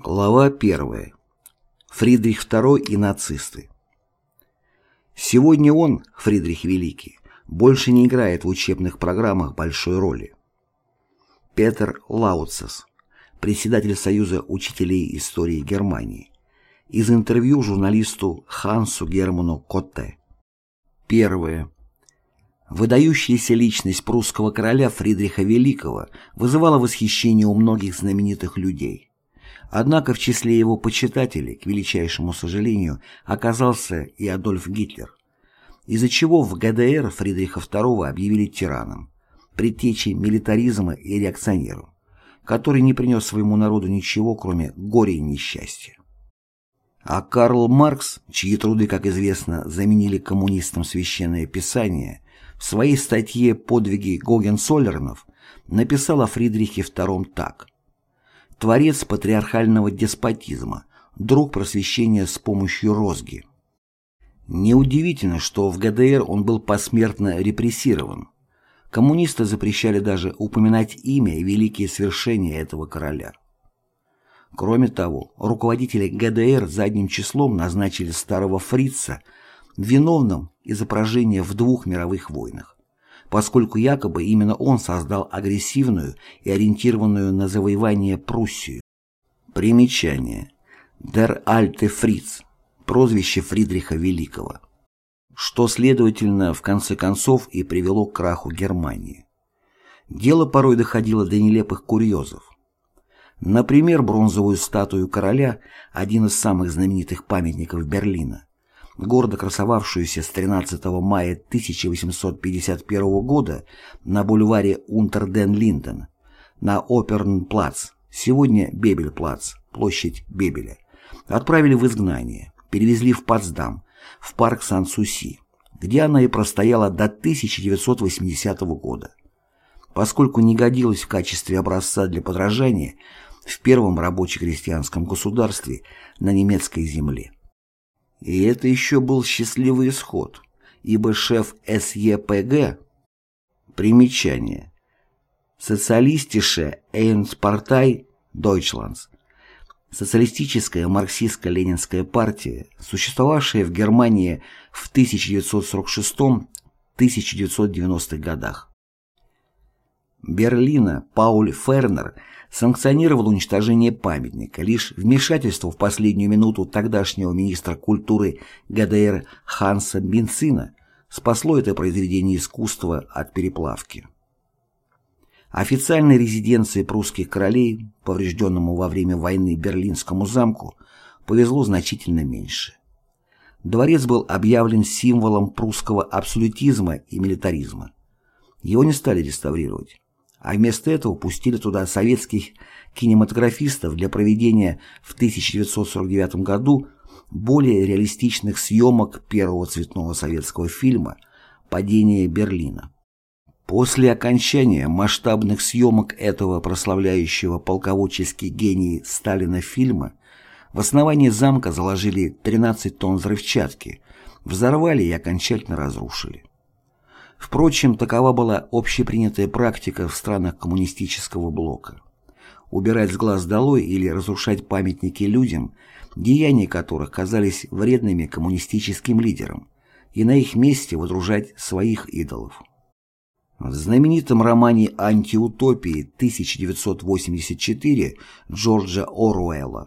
Глава 1. Фридрих II и нацисты. Сегодня он, Фридрих Великий, больше не играет в учебных программах большой роли. Петер Лауцес, председатель Союза учителей истории Германии, из интервью журналисту Хансу Герману Котте. Первое. Выдающаяся личность прусского короля Фридриха Великого вызывала восхищение у многих знаменитых людей. Однако в числе его почитателей, к величайшему сожалению, оказался и Адольф Гитлер, из-за чего в ГДР Фридриха II объявили тираном, предтечей милитаризма и реакционером, который не принес своему народу ничего, кроме горя и несчастья. А Карл Маркс, чьи труды, как известно, заменили коммунистам священное писание, в своей статье «Подвиги Гогенцоллернов» написал о Фридрихе II так – творец патриархального деспотизма, друг просвещения с помощью розги. Неудивительно, что в ГДР он был посмертно репрессирован. Коммунисты запрещали даже упоминать имя и великие свершения этого короля. Кроме того, руководители ГДР задним числом назначили старого фрица виновным из-за поражения в двух мировых войнах поскольку якобы именно он создал агрессивную и ориентированную на завоевание Пруссию. Примечание. Дер Альте Фриц, прозвище Фридриха Великого, что, следовательно, в конце концов и привело к краху Германии. Дело порой доходило до нелепых курьезов. Например, бронзовую статую короля, один из самых знаменитых памятников Берлина, гордо красовавшуюся с 13 мая 1851 года на бульваре Унтерден-Линден, на Опернплац, сегодня Бебельплац, площадь Бебеля, отправили в изгнание, перевезли в Потсдам, в парк Сан-Суси, где она и простояла до 1980 года, поскольку не годилась в качестве образца для подражания в первом рабоче-крестьянском государстве на немецкой земле. И это еще был счастливый исход, ибо шеф СЕПГ Примечание. Социалистише Эйнспартай Дойчландс Социалистическая марксистско-ленинская партия, существовавшая в Германии в 1946-1990-х годах. Берлина Пауль Фернер – санкционировал уничтожение памятника. Лишь вмешательство в последнюю минуту тогдашнего министра культуры ГДР Ханса Бенцина спасло это произведение искусства от переплавки. Официальной резиденции прусских королей, поврежденному во время войны Берлинскому замку, повезло значительно меньше. Дворец был объявлен символом прусского абсолютизма и милитаризма. Его не стали реставрировать а вместо этого пустили туда советских кинематографистов для проведения в 1949 году более реалистичных съемок первого цветного советского фильма «Падение Берлина». После окончания масштабных съемок этого прославляющего полководческий гений Сталина фильма в основании замка заложили 13 тонн взрывчатки, взорвали и окончательно разрушили. Впрочем, такова была общепринятая практика в странах коммунистического блока. Убирать с глаз долой или разрушать памятники людям, деяния которых казались вредными коммунистическим лидерам, и на их месте водружать своих идолов. В знаменитом романе «Антиутопии» 1984 Джорджа Оруэлла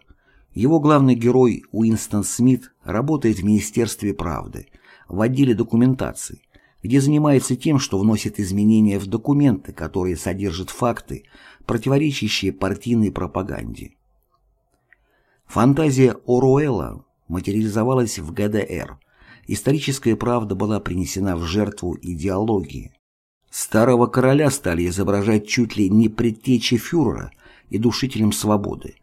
его главный герой Уинстон Смит работает в Министерстве правды, в отделе документации, где занимается тем, что вносит изменения в документы, которые содержат факты, противоречащие партийной пропаганде. Фантазия Оруэлла материализовалась в ГДР. Историческая правда была принесена в жертву идеологии. Старого короля стали изображать чуть ли не предтечи фюрера и душителем свободы,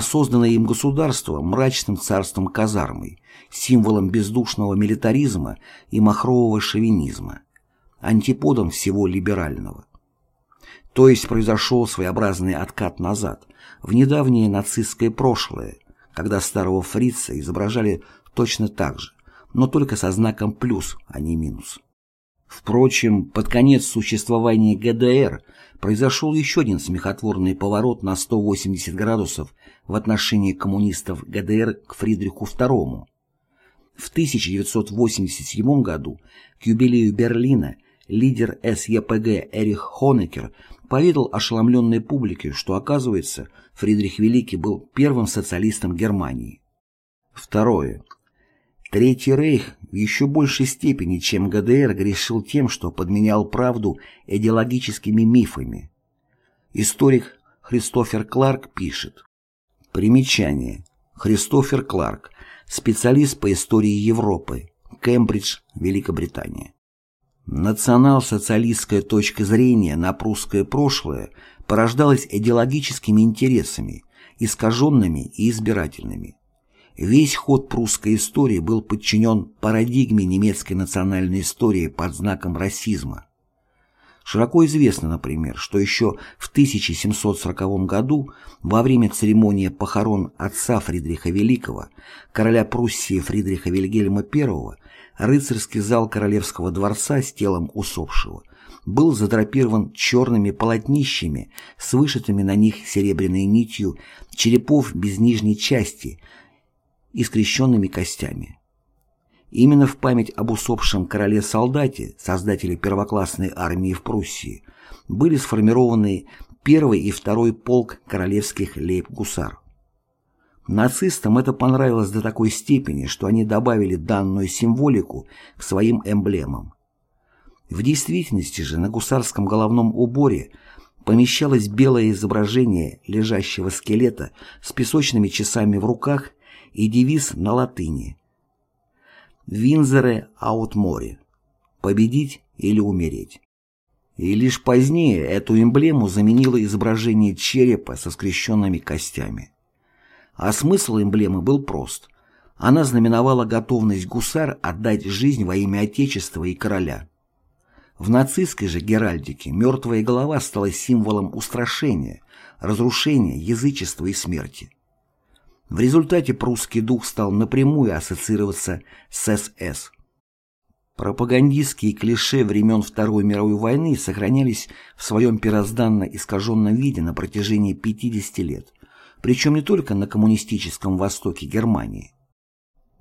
созданное им государство мрачным царством казармой, символом бездушного милитаризма и махрового шовинизма, антиподом всего либерального. То есть произошел своеобразный откат назад, в недавнее нацистское прошлое, когда старого фрица изображали точно так же, но только со знаком плюс, а не минус. Впрочем, под конец существования ГДР произошел еще один смехотворный поворот на 180 градусов в отношении коммунистов ГДР к Фридриху II. В 1987 году к юбилею Берлина лидер СЕПГ Эрих Хонекер поведал ошеломленной публике, что, оказывается, Фридрих Великий был первым социалистом Германии. Второе. Третий рейх в еще большей степени, чем ГДР, грешил тем, что подменял правду идеологическими мифами. Историк Христофер Кларк пишет. Примечание. Христофер Кларк, специалист по истории Европы, Кембридж, Великобритания. Национал-социалистская точка зрения на прусское прошлое порождалась идеологическими интересами, искаженными и избирательными. Весь ход прусской истории был подчинен парадигме немецкой национальной истории под знаком расизма. Широко известно, например, что еще в 1740 году во время церемонии похорон отца Фридриха Великого, короля Пруссии Фридриха Вильгельма I, рыцарский зал Королевского дворца с телом усопшего был задрапирован черными полотнищами с вышитыми на них серебряной нитью черепов без нижней части и скрещенными костями. Именно в память об усопшем короле-солдате, создателе первоклассной армии в Пруссии, были сформированы первый и второй полк королевских лейб-гусар. Нацистам это понравилось до такой степени, что они добавили данную символику к своим эмблемам. В действительности же на гусарском головном уборе помещалось белое изображение лежащего скелета с песочными часами в руках и девиз на латыни «Винзере аут море» – «Победить или умереть». И лишь позднее эту эмблему заменило изображение черепа со скрещенными костями. А смысл эмблемы был прост. Она знаменовала готовность гусар отдать жизнь во имя Отечества и короля. В нацистской же геральдике мертвая голова стала символом устрашения, разрушения, язычества и смерти. В результате прусский дух стал напрямую ассоциироваться с СС. Пропагандистские клише времен Второй мировой войны сохранялись в своем первозданно искаженном виде на протяжении 50 лет – причем не только на коммунистическом востоке Германии.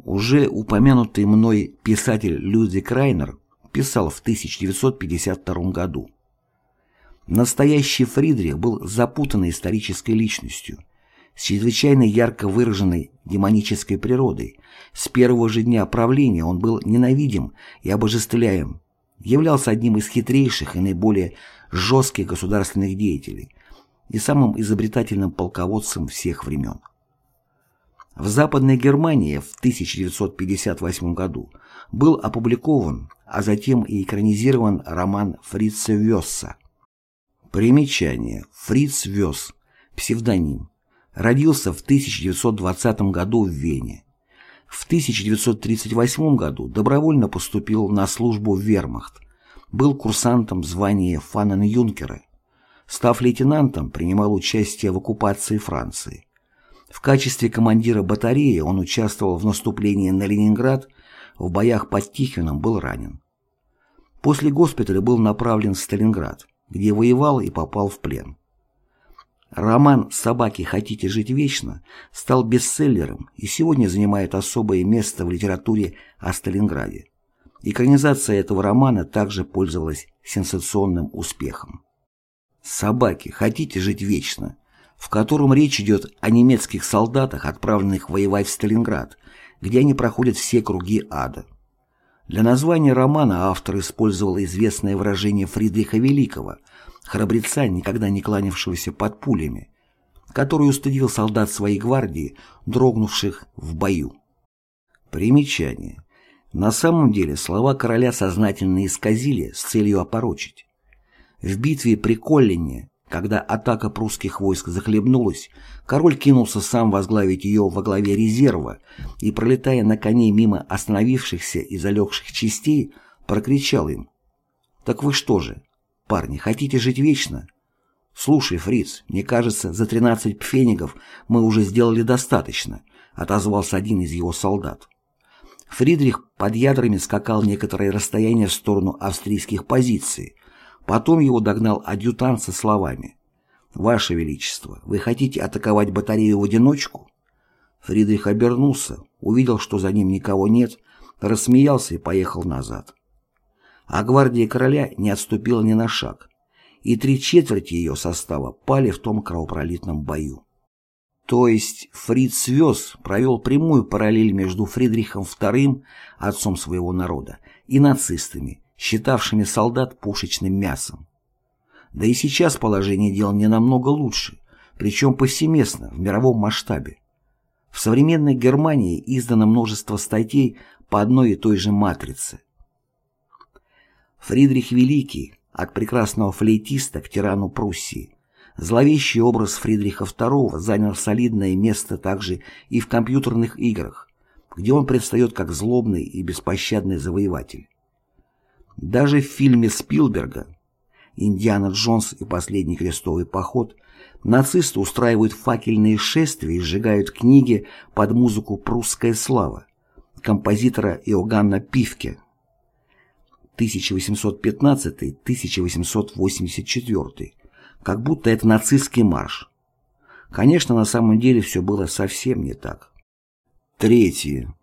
Уже упомянутый мной писатель Людвиг Райнер писал в 1952 году. Настоящий Фридрих был запутанной исторической личностью, с чрезвычайно ярко выраженной демонической природой. С первого же дня правления он был ненавидим и обожествляем, являлся одним из хитрейших и наиболее жестких государственных деятелей, и самым изобретательным полководцем всех времен. В Западной Германии в 1958 году был опубликован, а затем и экранизирован роман Фрица Весса. Примечание. Фриц Весс. Псевдоним. Родился в 1920 году в Вене. В 1938 году добровольно поступил на службу в вермахт, был курсантом звания фанен-юнкера Став лейтенантом, принимал участие в оккупации Франции. В качестве командира батареи он участвовал в наступлении на Ленинград, в боях под Тихвином был ранен. После госпиталя был направлен в Сталинград, где воевал и попал в плен. Роман «Собаки. Хотите жить вечно» стал бестселлером и сегодня занимает особое место в литературе о Сталинграде. Экранизация этого романа также пользовалась сенсационным успехом. «Собаки, хотите жить вечно», в котором речь идет о немецких солдатах, отправленных воевать в Сталинград, где они проходят все круги ада. Для названия романа автор использовал известное выражение Фридриха Великого, храбреца, никогда не кланявшегося под пулями, который устыдил солдат своей гвардии, дрогнувших в бою. Примечание. На самом деле слова короля сознательно исказили с целью опорочить. В битве при Коллине, когда атака прусских войск захлебнулась, король кинулся сам возглавить ее во главе резерва и, пролетая на коне мимо остановившихся и залегших частей, прокричал им «Так вы что же, парни, хотите жить вечно?» «Слушай, фриц, мне кажется, за тринадцать пфенигов мы уже сделали достаточно», отозвался один из его солдат. Фридрих под ядрами скакал некоторое расстояние в сторону австрийских позиций. Потом его догнал адъютант со словами «Ваше Величество, вы хотите атаковать батарею в одиночку?» Фридрих обернулся, увидел, что за ним никого нет, рассмеялся и поехал назад. А гвардия короля не отступила ни на шаг, и три четверти ее состава пали в том кровопролитном бою. То есть Фриц Вёс провел прямую параллель между Фридрихом II, отцом своего народа, и нацистами, считавшими солдат пушечным мясом. Да и сейчас положение дел не намного лучше, причем повсеместно, в мировом масштабе. В современной Германии издано множество статей по одной и той же матрице. Фридрих Великий, от прекрасного флейтиста к тирану Пруссии, зловещий образ Фридриха II занял солидное место также и в компьютерных играх, где он предстает как злобный и беспощадный завоеватель. Даже в фильме Спилберга «Индиана Джонс и последний крестовый поход» нацисты устраивают факельные шествия и сжигают книги под музыку «Прусская слава» композитора Иоганна Пивке 1815-1884, как будто это нацистский марш. Конечно, на самом деле все было совсем не так. Третье.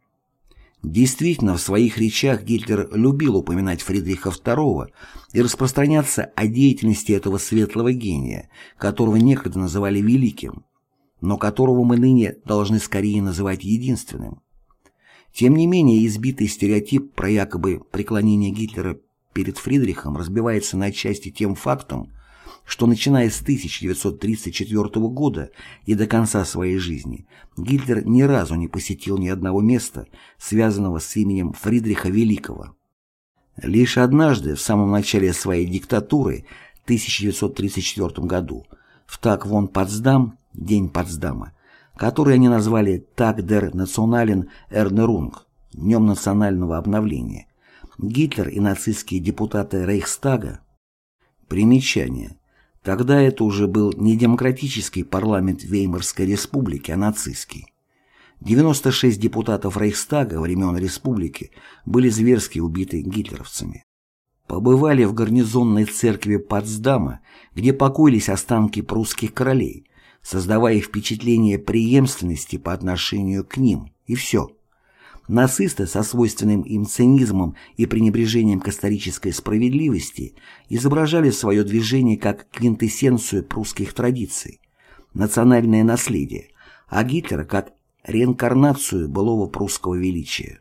Действительно, в своих речах Гитлер любил упоминать Фридриха II и распространяться о деятельности этого светлого гения, которого некогда называли великим, но которого мы ныне должны скорее называть единственным. Тем не менее, избитый стереотип про якобы преклонение Гитлера перед Фридрихом разбивается на части тем фактом, что начиная с 1934 года и до конца своей жизни Гитлер ни разу не посетил ни одного места, связанного с именем Фридриха Великого. Лишь однажды, в самом начале своей диктатуры, в 1934 году, в Так вон Потсдам, День Потсдама, который они назвали «Так дер Национален Эрнерунг» – Днем национального обновления, Гитлер и нацистские депутаты Рейхстага Примечание. Тогда это уже был не демократический парламент Веймарской республики, а нацистский. 96 депутатов Рейхстага времен республики были зверски убиты гитлеровцами. Побывали в гарнизонной церкви Потсдама, где покоились останки прусских королей, создавая впечатление преемственности по отношению к ним, и все. Нацисты со свойственным им цинизмом и пренебрежением к исторической справедливости изображали свое движение как квинтэссенцию прусских традиций, национальное наследие, а Гитлера как реинкарнацию былого прусского величия.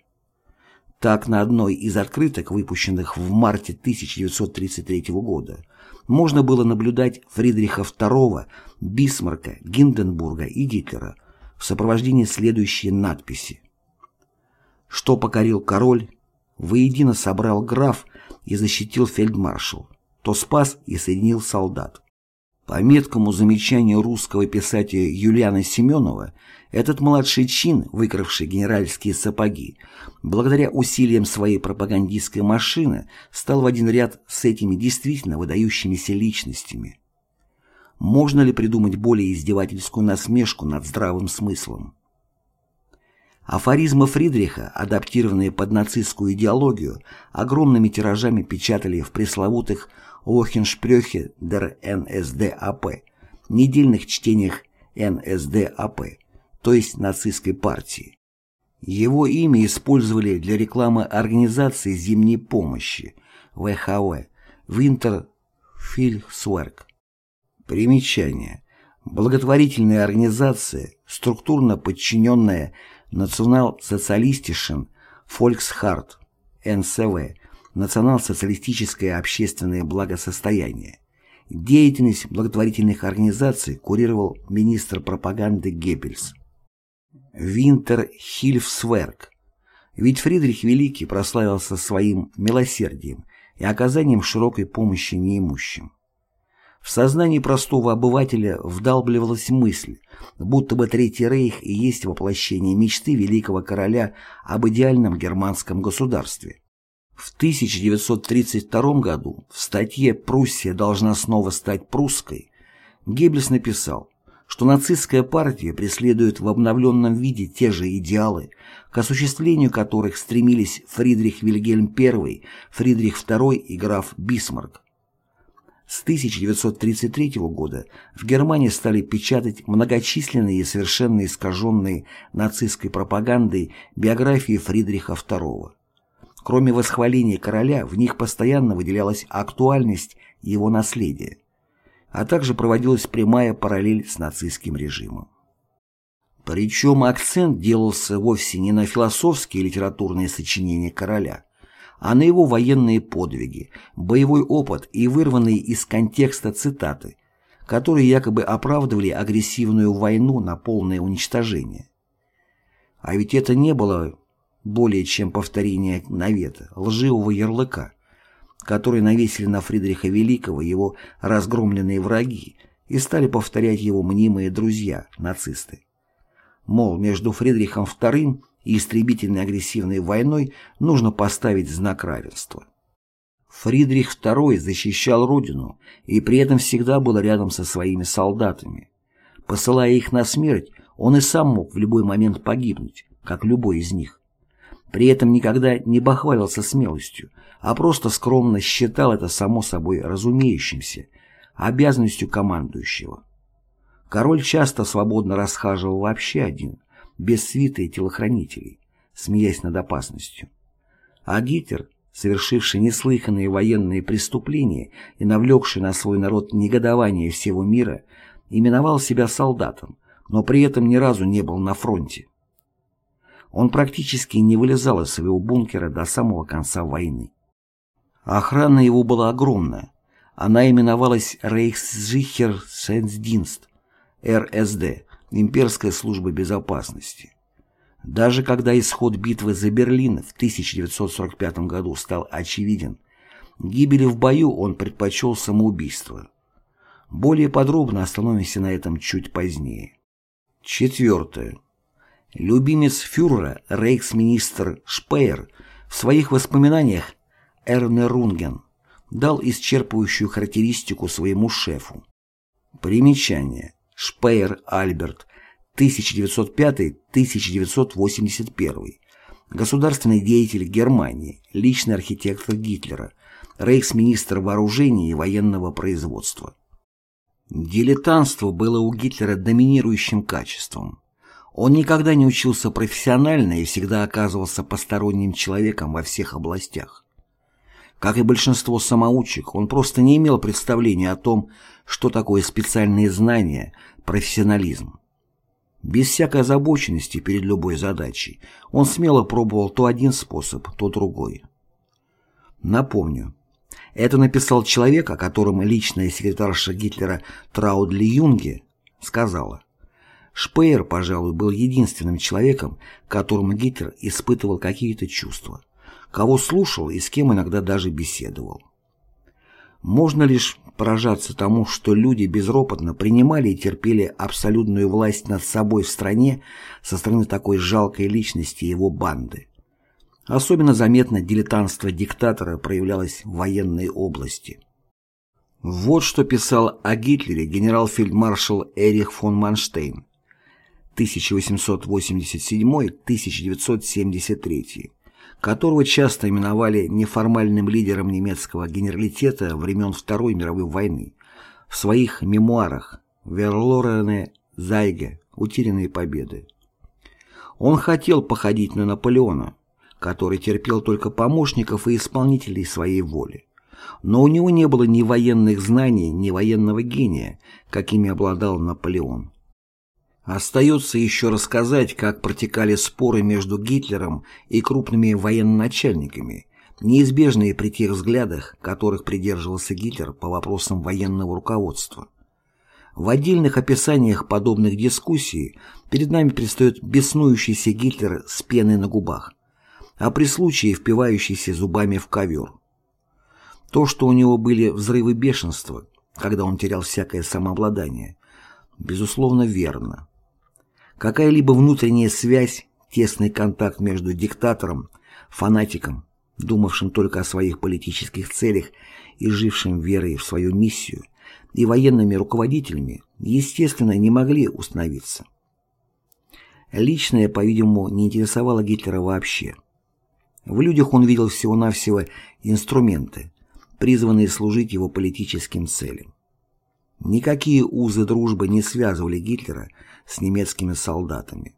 Так, на одной из открыток, выпущенных в марте 1933 года, можно было наблюдать Фридриха II, Бисмарка, Гинденбурга и Гитлера в сопровождении следующей надписи что покорил король, воедино собрал граф и защитил фельдмаршал, то спас и соединил солдат. По меткому замечанию русского писателя Юлиана Семенова, этот младший чин, выкравший генеральские сапоги, благодаря усилиям своей пропагандистской машины, стал в один ряд с этими действительно выдающимися личностями. Можно ли придумать более издевательскую насмешку над здравым смыслом? Афоризмы Фридриха, адаптированные под нацистскую идеологию, огромными тиражами печатали в пресловутых Охеншпрёхе дер НСДАП, недельных чтениях НСДАП, то есть нацистской партии. Его имя использовали для рекламы организации зимней помощи ВХВ Hilfswerk. Примечание. Благотворительная организация, структурно подчиненная Национал-социалистischen Volkshardt, НСВ, Национал-социалистическое общественное благосостояние. Деятельность благотворительных организаций курировал министр пропаганды Геббельс. Винтер Хильфсверк. Ведь Фридрих Великий прославился своим милосердием и оказанием широкой помощи неимущим. В сознании простого обывателя вдалбливалась мысль, будто бы Третий Рейх и есть воплощение мечты великого короля об идеальном германском государстве. В 1932 году в статье «Пруссия должна снова стать прусской» Геббельс написал, что нацистская партия преследует в обновленном виде те же идеалы, к осуществлению которых стремились Фридрих Вильгельм I, Фридрих II и граф Бисмарк. С 1933 года в Германии стали печатать многочисленные и совершенно искаженные нацистской пропагандой биографии Фридриха II. Кроме восхваления короля, в них постоянно выделялась актуальность его наследия, а также проводилась прямая параллель с нацистским режимом. Причем акцент делался вовсе не на философские и литературные сочинения короля, а на его военные подвиги, боевой опыт и вырванные из контекста цитаты, которые якобы оправдывали агрессивную войну на полное уничтожение. А ведь это не было более чем повторение навета, лживого ярлыка, который навесили на Фридриха Великого его разгромленные враги и стали повторять его мнимые друзья, нацисты. Мол, между Фридрихом II и истребительной агрессивной войной нужно поставить знак равенства. Фридрих II защищал родину и при этом всегда был рядом со своими солдатами. Посылая их на смерть, он и сам мог в любой момент погибнуть, как любой из них. При этом никогда не бахвалился смелостью, а просто скромно считал это само собой разумеющимся, обязанностью командующего. Король часто свободно расхаживал вообще один, без свиты и телохранителей, смеясь над опасностью. А Гитлер, совершивший неслыханные военные преступления и навлекший на свой народ негодование всего мира, именовал себя солдатом, но при этом ни разу не был на фронте. Он практически не вылезал из своего бункера до самого конца войны. Охрана его была огромная. Она именовалась Рейхсзихерсенсдинст, РСД, Имперская служба безопасности. Даже когда исход битвы за Берлин в 1945 году стал очевиден, гибели в бою он предпочел самоубийство. Более подробно остановимся на этом чуть позднее. Четвертое. Любимец фюрера, рейхсминистр Шпеер, в своих воспоминаниях Эрне Рунген дал исчерпывающую характеристику своему шефу. Примечание. Шпеер Альберт, 1905-1981. Государственный деятель Германии, личный архитектор Гитлера, рейхсминистр вооружений и военного производства. Дилетантство было у Гитлера доминирующим качеством. Он никогда не учился профессионально и всегда оказывался посторонним человеком во всех областях. Как и большинство самоучек, он просто не имел представления о том, что такое специальные знания, профессионализм. Без всякой озабоченности перед любой задачей он смело пробовал то один способ, то другой. Напомню, это написал человек, о котором личная секретарша Гитлера Траудли Юнге сказала. Шпеер, пожалуй, был единственным человеком, которому Гитлер испытывал какие-то чувства кого слушал и с кем иногда даже беседовал. Можно лишь поражаться тому, что люди безропотно принимали и терпели абсолютную власть над собой в стране со стороны такой жалкой личности его банды. Особенно заметно дилетантство диктатора проявлялось в военной области. Вот что писал о Гитлере генерал-фельдмаршал Эрих фон Манштейн 1887-1973 которого часто именовали неформальным лидером немецкого генералитета времен Второй мировой войны, в своих мемуарах «Верлорене Зайге. Утерянные победы». Он хотел походить на Наполеона, который терпел только помощников и исполнителей своей воли. Но у него не было ни военных знаний, ни военного гения, какими обладал Наполеон. Остается еще рассказать, как протекали споры между Гитлером и крупными военачальниками, неизбежные при тех взглядах, которых придерживался Гитлер по вопросам военного руководства. В отдельных описаниях подобных дискуссий перед нами предстает беснующийся Гитлер с пеной на губах, а при случае впивающийся зубами в ковер. То, что у него были взрывы бешенства, когда он терял всякое самообладание, безусловно верно. Какая-либо внутренняя связь, тесный контакт между диктатором, фанатиком, думавшим только о своих политических целях и жившим верой в свою миссию, и военными руководителями, естественно, не могли установиться. Личное, по-видимому, не интересовало Гитлера вообще. В людях он видел всего-навсего инструменты, призванные служить его политическим целям. Никакие узы дружбы не связывали Гитлера с немецкими солдатами.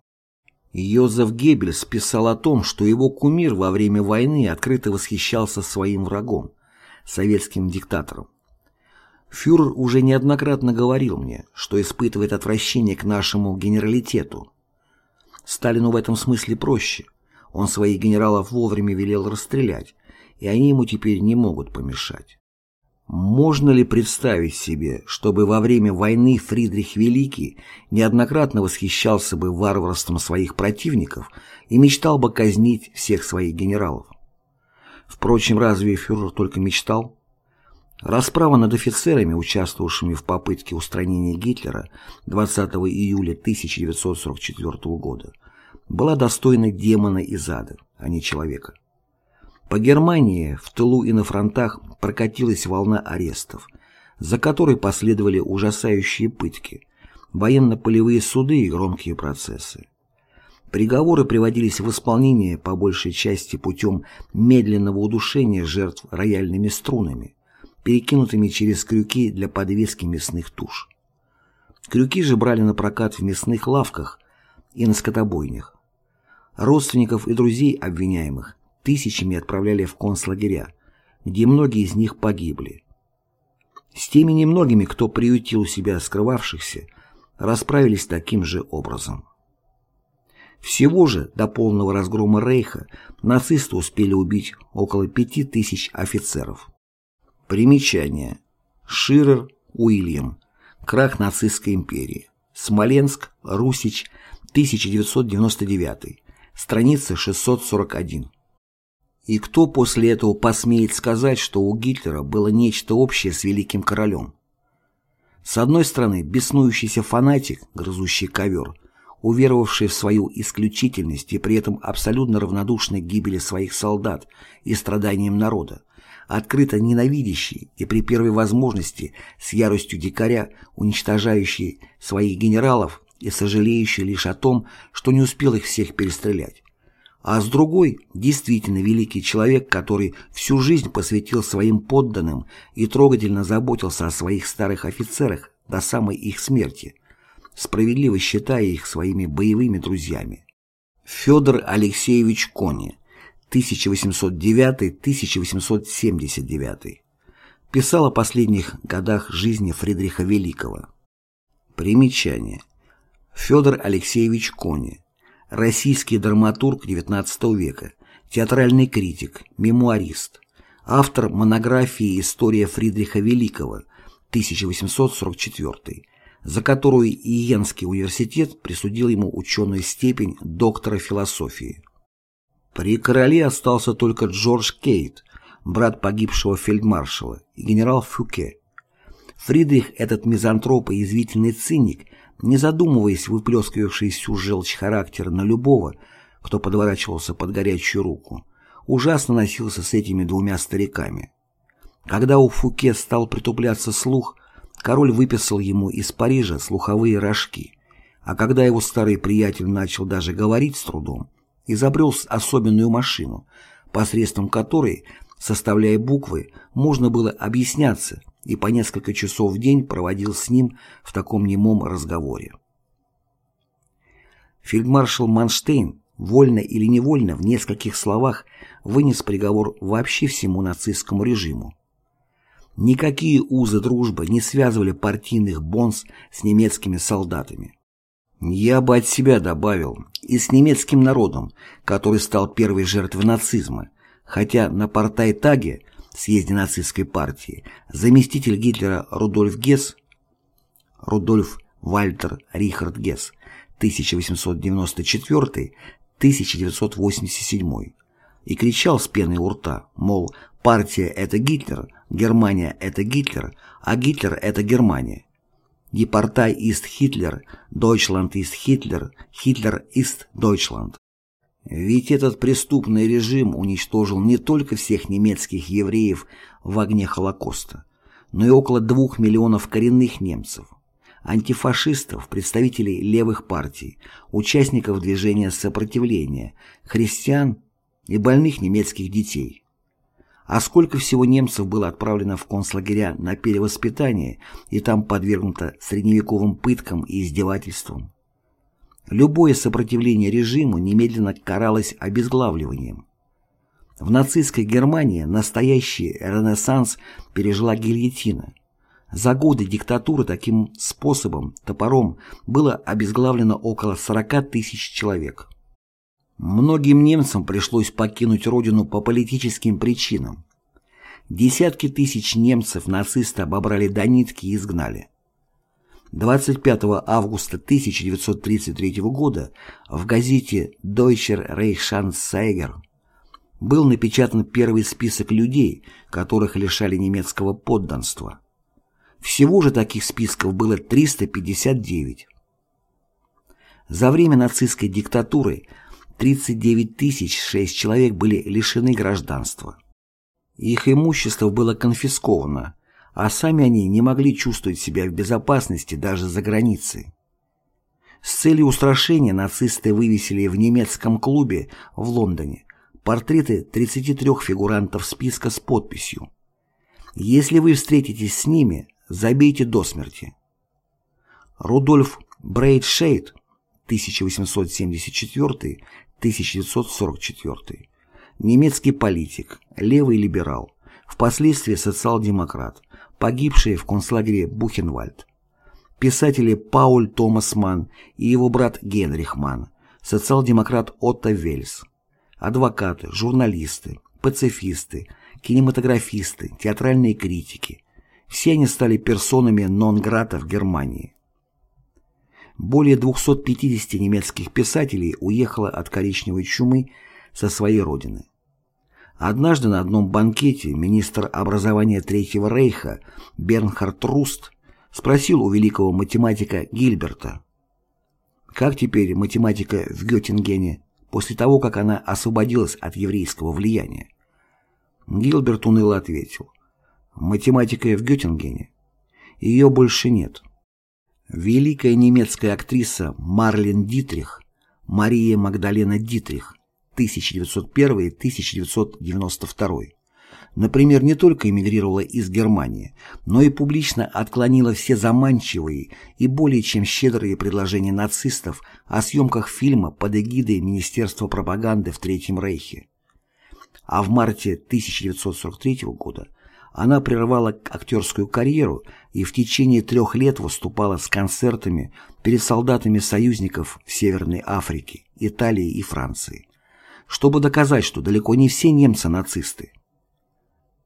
Йозеф Геббельс писал о том, что его кумир во время войны открыто восхищался своим врагом, советским диктатором. Фюрер уже неоднократно говорил мне, что испытывает отвращение к нашему генералитету. Сталину в этом смысле проще. Он своих генералов вовремя велел расстрелять, и они ему теперь не могут помешать. Можно ли представить себе, чтобы во время войны Фридрих Великий неоднократно восхищался бы варварством своих противников и мечтал бы казнить всех своих генералов? Впрочем, разве фюрер только мечтал? Расправа над офицерами, участвовавшими в попытке устранения Гитлера 20 июля 1944 года, была достойна демона из ада, а не человека. По Германии в тылу и на фронтах прокатилась волна арестов, за которой последовали ужасающие пытки, военно-полевые суды и громкие процессы. Приговоры приводились в исполнение по большей части путем медленного удушения жертв рояльными струнами, перекинутыми через крюки для подвески мясных туш. Крюки же брали на прокат в мясных лавках и на скотобойнях. Родственников и друзей обвиняемых тысячами отправляли в концлагеря, где многие из них погибли. С теми немногими, кто приютил у себя скрывавшихся, расправились таким же образом. Всего же до полного разгрома Рейха нацисты успели убить около пяти тысяч офицеров. Примечание. Ширер, Уильям. Крах нацистской империи. Смоленск, Русич, 1999. Страница 641. И кто после этого посмеет сказать, что у Гитлера было нечто общее с великим королем? С одной стороны, беснующийся фанатик, грызущий ковер, уверовавший в свою исключительность и при этом абсолютно равнодушный к гибели своих солдат и страданиям народа, открыто ненавидящий и при первой возможности с яростью дикаря, уничтожающий своих генералов и сожалеющий лишь о том, что не успел их всех перестрелять а с другой – действительно великий человек, который всю жизнь посвятил своим подданным и трогательно заботился о своих старых офицерах до самой их смерти, справедливо считая их своими боевыми друзьями. Федор Алексеевич Кони, 1809-1879, писал о последних годах жизни Фридриха Великого. Примечание. Федор Алексеевич Кони, российский драматург XIX века, театральный критик, мемуарист, автор монографии «История Фридриха Великого» 1844, за которую Иенский университет присудил ему ученую степень доктора философии. При короле остался только Джордж Кейт, брат погибшего фельдмаршала, и генерал Фюке. Фридрих, этот мизантроп и язвительный циник, не задумываясь, выплескивавший всю желчь характера на любого, кто подворачивался под горячую руку, ужасно носился с этими двумя стариками. Когда у Фуке стал притупляться слух, король выписал ему из Парижа слуховые рожки, а когда его старый приятель начал даже говорить с трудом, изобрел особенную машину, посредством которой, составляя буквы, можно было объясняться, и по несколько часов в день проводил с ним в таком немом разговоре. Фельдмаршал Манштейн, вольно или невольно, в нескольких словах вынес приговор вообще всему нацистскому режиму. Никакие узы дружбы не связывали партийных бонс с немецкими солдатами. Я бы от себя добавил, и с немецким народом, который стал первой жертвой нацизма, хотя на Партайтаге съезде нацистской партии заместитель Гитлера Рудольф Гесс, Рудольф Вальтер Рихард Гесс, 1894-1987, и кричал с пеной у рта, мол, партия – это Гитлер, Германия – это Гитлер, а Гитлер – это Германия. Partei ist Hitler, Deutschland ist Hitler, Hitler ist Deutschland. Ведь этот преступный режим уничтожил не только всех немецких евреев в огне Холокоста, но и около двух миллионов коренных немцев, антифашистов, представителей левых партий, участников движения сопротивления, христиан и больных немецких детей. А сколько всего немцев было отправлено в концлагеря на перевоспитание и там подвергнуто средневековым пыткам и издевательствам. Любое сопротивление режиму немедленно каралось обезглавливанием. В нацистской Германии настоящий ренессанс пережила гильотина. За годы диктатуры таким способом, топором, было обезглавлено около 40 тысяч человек. Многим немцам пришлось покинуть родину по политическим причинам. Десятки тысяч немцев нацисты обобрали до нитки и изгнали. 25 августа 1933 года в газете Deutscher Reichsanzeiger был напечатан первый список людей, которых лишали немецкого подданства. Всего же таких списков было 359. За время нацистской диктатуры 39 тысяч 6 человек были лишены гражданства. Их имущество было конфисковано, а сами они не могли чувствовать себя в безопасности даже за границей. С целью устрашения нацисты вывесили в немецком клубе в Лондоне портреты 33 фигурантов списка с подписью «Если вы встретитесь с ними, забейте до смерти». Рудольф Брейдшейд 1874-1944 немецкий политик, левый либерал, впоследствии социал-демократ, погибший в концлагере Бухенвальд. Писатели Пауль Томас Манн и его брат Генрих Манн, социал-демократ Отто Вельс, адвокаты, журналисты, пацифисты, кинематографисты, театральные критики. Все они стали персонами нон-грата в Германии. Более 250 немецких писателей уехало от коричневой чумы со своей родины. Однажды на одном банкете министр образования Третьего Рейха Бернхард Руст спросил у великого математика Гильберта, как теперь математика в Геттингене после того, как она освободилась от еврейского влияния. Гилберт уныло ответил, математика в Геттингене. Ее больше нет. Великая немецкая актриса Марлен Дитрих, Мария Магдалена Дитрих, 1901-1992, например, не только эмигрировала из Германии, но и публично отклонила все заманчивые и более чем щедрые предложения нацистов о съемках фильма под эгидой Министерства пропаганды в Третьем Рейхе. А в марте 1943 года она прервала актерскую карьеру и в течение трех лет выступала с концертами перед солдатами союзников в Северной Африке, Италии и Франции, чтобы доказать, что далеко не все немцы нацисты.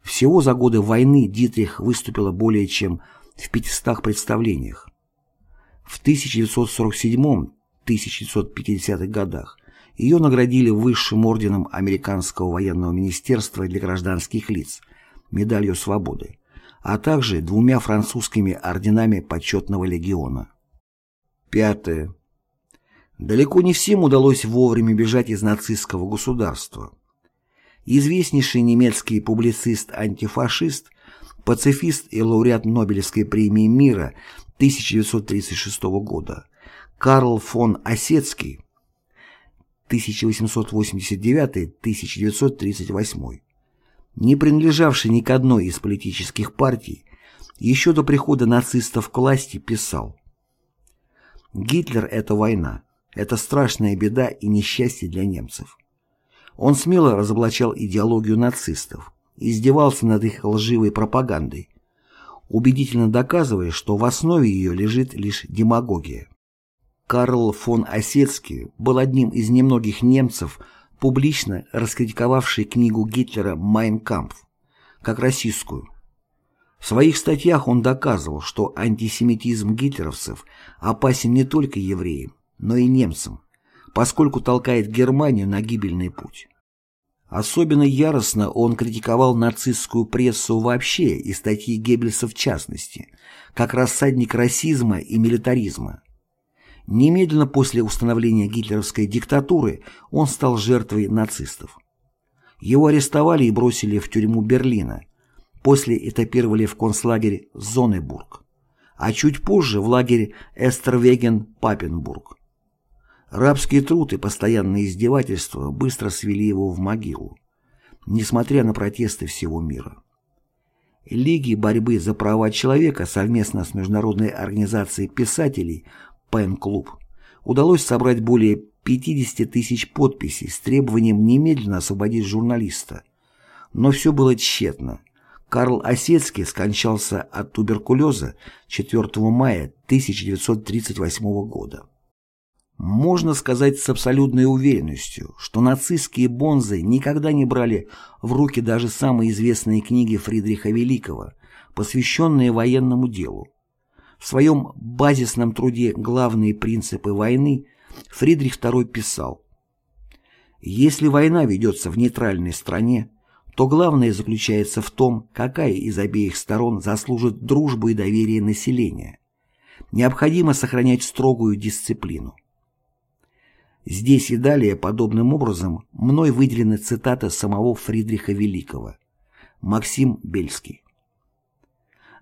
Всего за годы войны Дитрих выступила более чем в 500 представлениях. В 1947-1950-х годах ее наградили высшим орденом Американского военного министерства для гражданских лиц – медалью свободы, а также двумя французскими орденами почетного легиона. Пятое. Далеко не всем удалось вовремя бежать из нацистского государства. Известнейший немецкий публицист-антифашист, пацифист и лауреат Нобелевской премии мира 1936 года Карл фон Осетский 1889-1938 не принадлежавший ни к одной из политических партий, еще до прихода нацистов к власти писал «Гитлер – это война, это страшная беда и несчастье для немцев». Он смело разоблачал идеологию нацистов, издевался над их лживой пропагандой, убедительно доказывая, что в основе ее лежит лишь демагогия. Карл фон Осетский был одним из немногих немцев, публично раскритиковавший книгу Гитлера «Майн Кампф» как российскую. В своих статьях он доказывал, что антисемитизм гитлеровцев опасен не только евреям, но и немцам, поскольку толкает Германию на гибельный путь. Особенно яростно он критиковал нацистскую прессу вообще и статьи Геббельса в частности, как рассадник расизма и милитаризма. Немедленно после установления гитлеровской диктатуры он стал жертвой нацистов. Его арестовали и бросили в тюрьму Берлина, после этапировали в концлагерь Зонебург, а чуть позже в лагерь Эстервеген-Папенбург. Рабский труд и постоянные издевательства быстро свели его в могилу, несмотря на протесты всего мира. Лиги борьбы за права человека совместно с Международной организацией писателей «Пен-клуб» удалось собрать более 50 тысяч подписей с требованием немедленно освободить журналиста. Но все было тщетно. Карл Осетский скончался от туберкулеза 4 мая 1938 года. Можно сказать с абсолютной уверенностью, что нацистские бонзы никогда не брали в руки даже самые известные книги Фридриха Великого, посвященные военному делу. В своем базисном труде «Главные принципы войны» Фридрих II писал «Если война ведется в нейтральной стране, то главное заключается в том, какая из обеих сторон заслужит дружбу и доверие населения. Необходимо сохранять строгую дисциплину. Здесь и далее подобным образом мной выделены цитаты самого Фридриха Великого. Максим Бельский.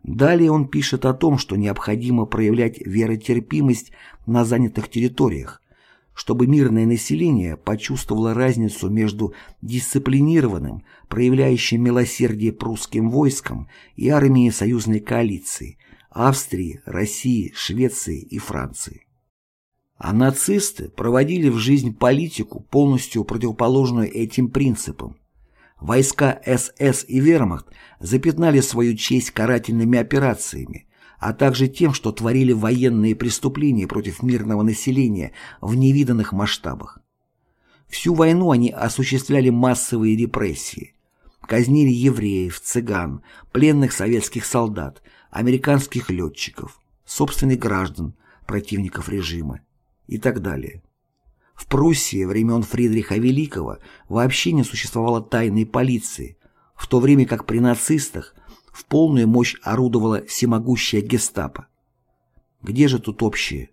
Далее он пишет о том, что необходимо проявлять веротерпимость на занятых территориях, чтобы мирное население почувствовало разницу между дисциплинированным, проявляющим милосердие прусским войском и армией союзной коалиции Австрии, России, Швеции и Франции. А нацисты проводили в жизнь политику, полностью противоположную этим принципам. Войска СС и Вермахт запятнали свою честь карательными операциями, а также тем, что творили военные преступления против мирного населения в невиданных масштабах. Всю войну они осуществляли массовые репрессии. Казнили евреев, цыган, пленных советских солдат, американских летчиков, собственных граждан, противников режима и так далее. В Пруссии времен Фридриха Великого вообще не существовало тайной полиции, в то время как при нацистах в полную мощь орудовала всемогущая гестапо. Где же тут общее?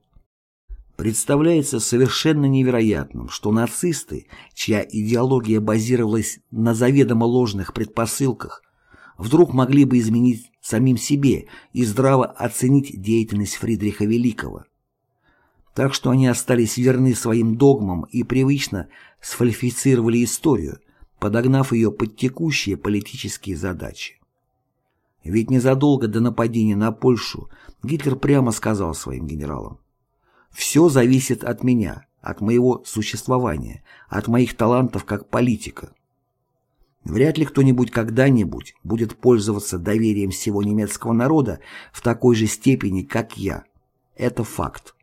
Представляется совершенно невероятным, что нацисты, чья идеология базировалась на заведомо ложных предпосылках, вдруг могли бы изменить самим себе и здраво оценить деятельность Фридриха Великого так что они остались верны своим догмам и привычно сфальсифицировали историю, подогнав ее под текущие политические задачи. Ведь незадолго до нападения на Польшу Гитлер прямо сказал своим генералам «Все зависит от меня, от моего существования, от моих талантов как политика». Вряд ли кто-нибудь когда-нибудь будет пользоваться доверием всего немецкого народа в такой же степени, как я. Это факт.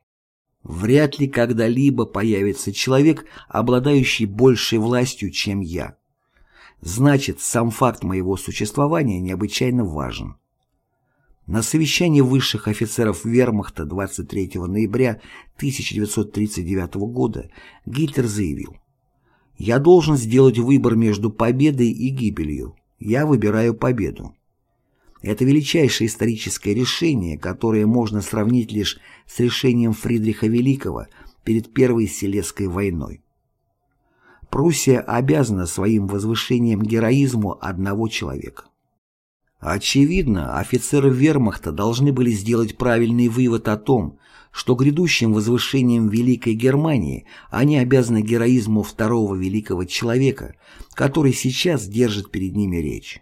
Вряд ли когда-либо появится человек, обладающий большей властью, чем я. Значит, сам факт моего существования необычайно важен. На совещании высших офицеров вермахта 23 ноября 1939 года Гитлер заявил «Я должен сделать выбор между победой и гибелью. Я выбираю победу. Это величайшее историческое решение, которое можно сравнить лишь с решением Фридриха Великого перед Первой Селесской войной. Пруссия обязана своим возвышением героизму одного человека. Очевидно, офицеры вермахта должны были сделать правильный вывод о том, что грядущим возвышением Великой Германии они обязаны героизму второго великого человека, который сейчас держит перед ними речь.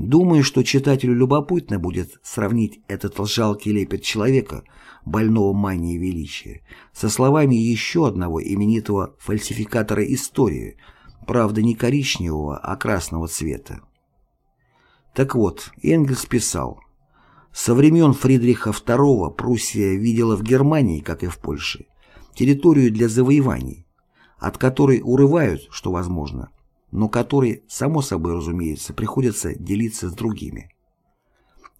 Думаю, что читателю любопытно будет сравнить этот жалкий лепет человека, больного манией величия, со словами еще одного именитого фальсификатора истории, правда не коричневого, а красного цвета. Так вот, Энгельс писал, «Со времен Фридриха II Пруссия видела в Германии, как и в Польше, территорию для завоеваний, от которой урывают, что возможно, но который, само собой разумеется, приходится делиться с другими.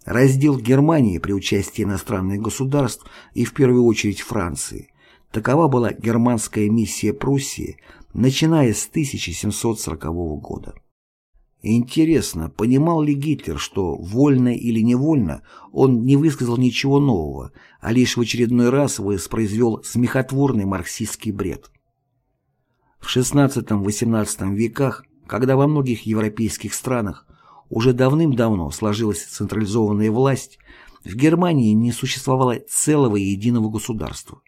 Раздел Германии при участии иностранных государств и в первую очередь Франции. Такова была германская миссия Пруссии, начиная с 1740 года. Интересно, понимал ли Гитлер, что, вольно или невольно, он не высказал ничего нового, а лишь в очередной раз воспроизвел смехотворный марксистский бред? В XVI-XVIII веках, когда во многих европейских странах уже давным-давно сложилась централизованная власть, в Германии не существовало целого и единого государства.